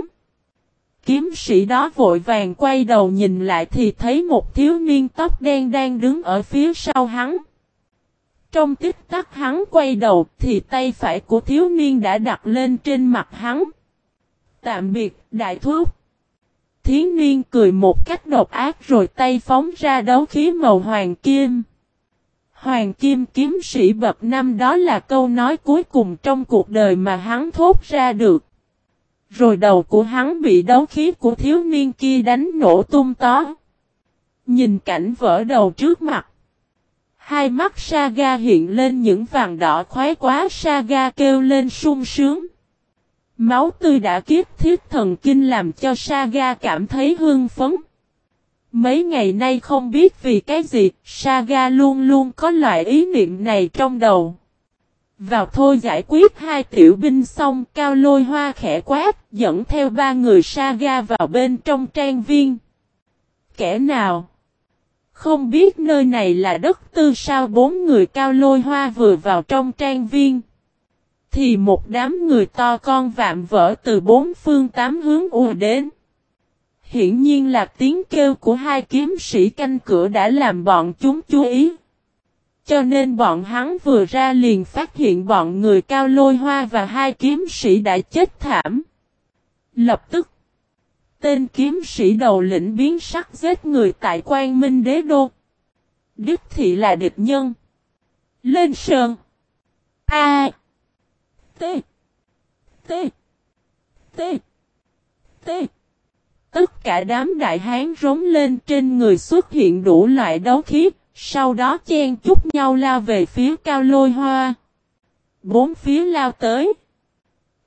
Kiếm sĩ đó vội vàng quay đầu nhìn lại thì thấy một thiếu niên tóc đen đang đứng ở phía sau hắn. Trong tích tắc hắn quay đầu thì tay phải của thiếu niên đã đặt lên trên mặt hắn. Tạm biệt, đại thúc. Thiến niên cười một cách độc ác rồi tay phóng ra đấu khí màu hoàng kim. Hoàng kim kiếm sĩ bậc năm đó là câu nói cuối cùng trong cuộc đời mà hắn thốt ra được. Rồi đầu của hắn bị đấu khí của thiếu niên kia đánh nổ tung tó. Nhìn cảnh vỡ đầu trước mặt. Hai mắt Saga hiện lên những vàng đỏ khoái quá Saga kêu lên sung sướng. Máu tươi đã kiếp thiết thần kinh làm cho Saga cảm thấy hương phấn. Mấy ngày nay không biết vì cái gì, Saga luôn luôn có loại ý niệm này trong đầu. Vào thôi giải quyết hai tiểu binh xong cao lôi hoa khẽ quát, dẫn theo ba người Saga vào bên trong trang viên. Kẻ nào? Không biết nơi này là đất tư sao bốn người cao lôi hoa vừa vào trong trang viên. Thì một đám người to con vạm vỡ từ bốn phương tám hướng ùa đến. Hiển nhiên là tiếng kêu của hai kiếm sĩ canh cửa đã làm bọn chúng chú ý. Cho nên bọn hắn vừa ra liền phát hiện bọn người cao lôi hoa và hai kiếm sĩ đã chết thảm. Lập tức, tên kiếm sĩ đầu lĩnh biến sắc giết người tại quan minh đế đô. Đức thị là địch nhân. Lên sơn. A. T. T. T. T. Tất cả đám đại hán rống lên trên người xuất hiện đủ loại đấu khí, sau đó chen chúc nhau lao về phía cao lôi hoa. Bốn phía lao tới.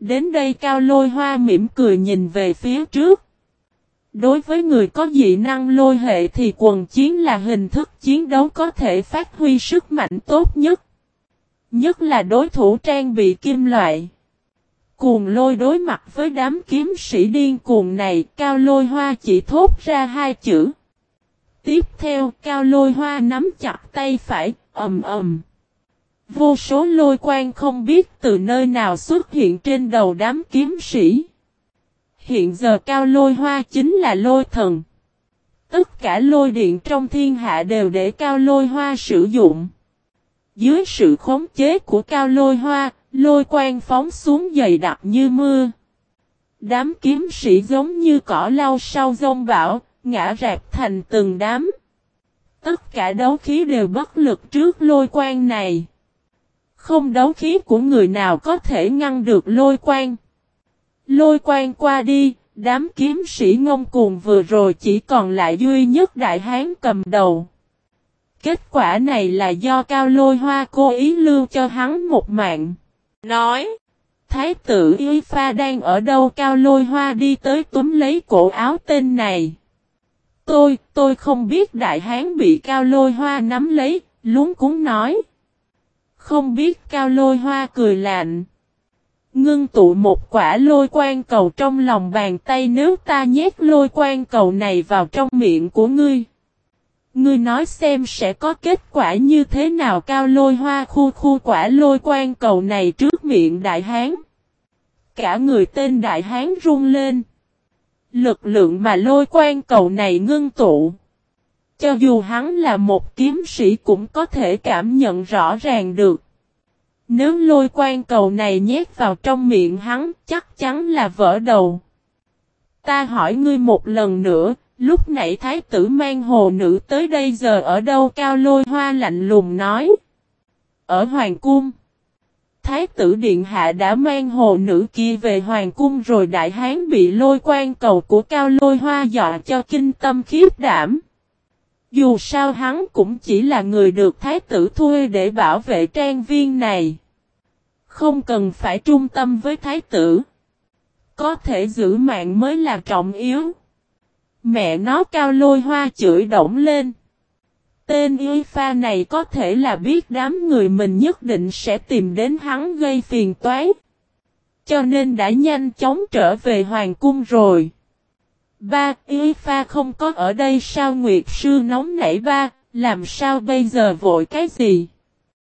Đến đây cao lôi hoa mỉm cười nhìn về phía trước. Đối với người có dị năng lôi hệ thì quần chiến là hình thức chiến đấu có thể phát huy sức mạnh tốt nhất. Nhất là đối thủ trang bị kim loại. Cuồng lôi đối mặt với đám kiếm sĩ điên cuồng này, cao lôi hoa chỉ thốt ra hai chữ. Tiếp theo, cao lôi hoa nắm chặt tay phải, ầm ầm. Vô số lôi quang không biết từ nơi nào xuất hiện trên đầu đám kiếm sĩ. Hiện giờ cao lôi hoa chính là lôi thần. Tất cả lôi điện trong thiên hạ đều để cao lôi hoa sử dụng. Dưới sự khống chế của cao lôi hoa, lôi quang phóng xuống dày đặc như mưa. Đám kiếm sĩ giống như cỏ lau sau dông bão, ngã rạp thành từng đám. Tất cả đấu khí đều bất lực trước lôi quang này. Không đấu khí của người nào có thể ngăn được lôi quang. Lôi quang qua đi, đám kiếm sĩ ngông cuồng vừa rồi chỉ còn lại duy nhất đại hán cầm đầu. Kết quả này là do cao lôi hoa cố ý lưu cho hắn một mạng. Nói, thái tử Y Pha đang ở đâu cao lôi hoa đi tới túm lấy cổ áo tên này. Tôi, tôi không biết đại hán bị cao lôi hoa nắm lấy, luống cúng nói. Không biết cao lôi hoa cười lạnh. Ngưng tụ một quả lôi quan cầu trong lòng bàn tay nếu ta nhét lôi quan cầu này vào trong miệng của ngươi. Ngươi nói xem sẽ có kết quả như thế nào cao lôi hoa khu khu quả lôi quan cầu này trước miệng đại hán. Cả người tên đại hán run lên. Lực lượng mà lôi quan cầu này ngưng tụ. Cho dù hắn là một kiếm sĩ cũng có thể cảm nhận rõ ràng được. Nếu lôi quan cầu này nhét vào trong miệng hắn chắc chắn là vỡ đầu. Ta hỏi ngươi một lần nữa, lúc nãy thái tử mang hồ nữ tới đây giờ ở đâu cao lôi hoa lạnh lùng nói. Ở Hoàng Cung. Thái tử Điện Hạ đã mang hồ nữ kia về Hoàng Cung rồi đại hán bị lôi quan cầu của cao lôi hoa dọa cho kinh tâm khiếp đảm. Dù sao hắn cũng chỉ là người được thái tử thuê để bảo vệ trang viên này. Không cần phải trung tâm với thái tử. Có thể giữ mạng mới là trọng yếu. Mẹ nó cao lôi hoa chửi động lên. Tên y pha này có thể là biết đám người mình nhất định sẽ tìm đến hắn gây phiền toái. Cho nên đã nhanh chóng trở về hoàng cung rồi. Ba, y pha không có ở đây sao Nguyệt sư nóng nảy ba, làm sao bây giờ vội cái gì?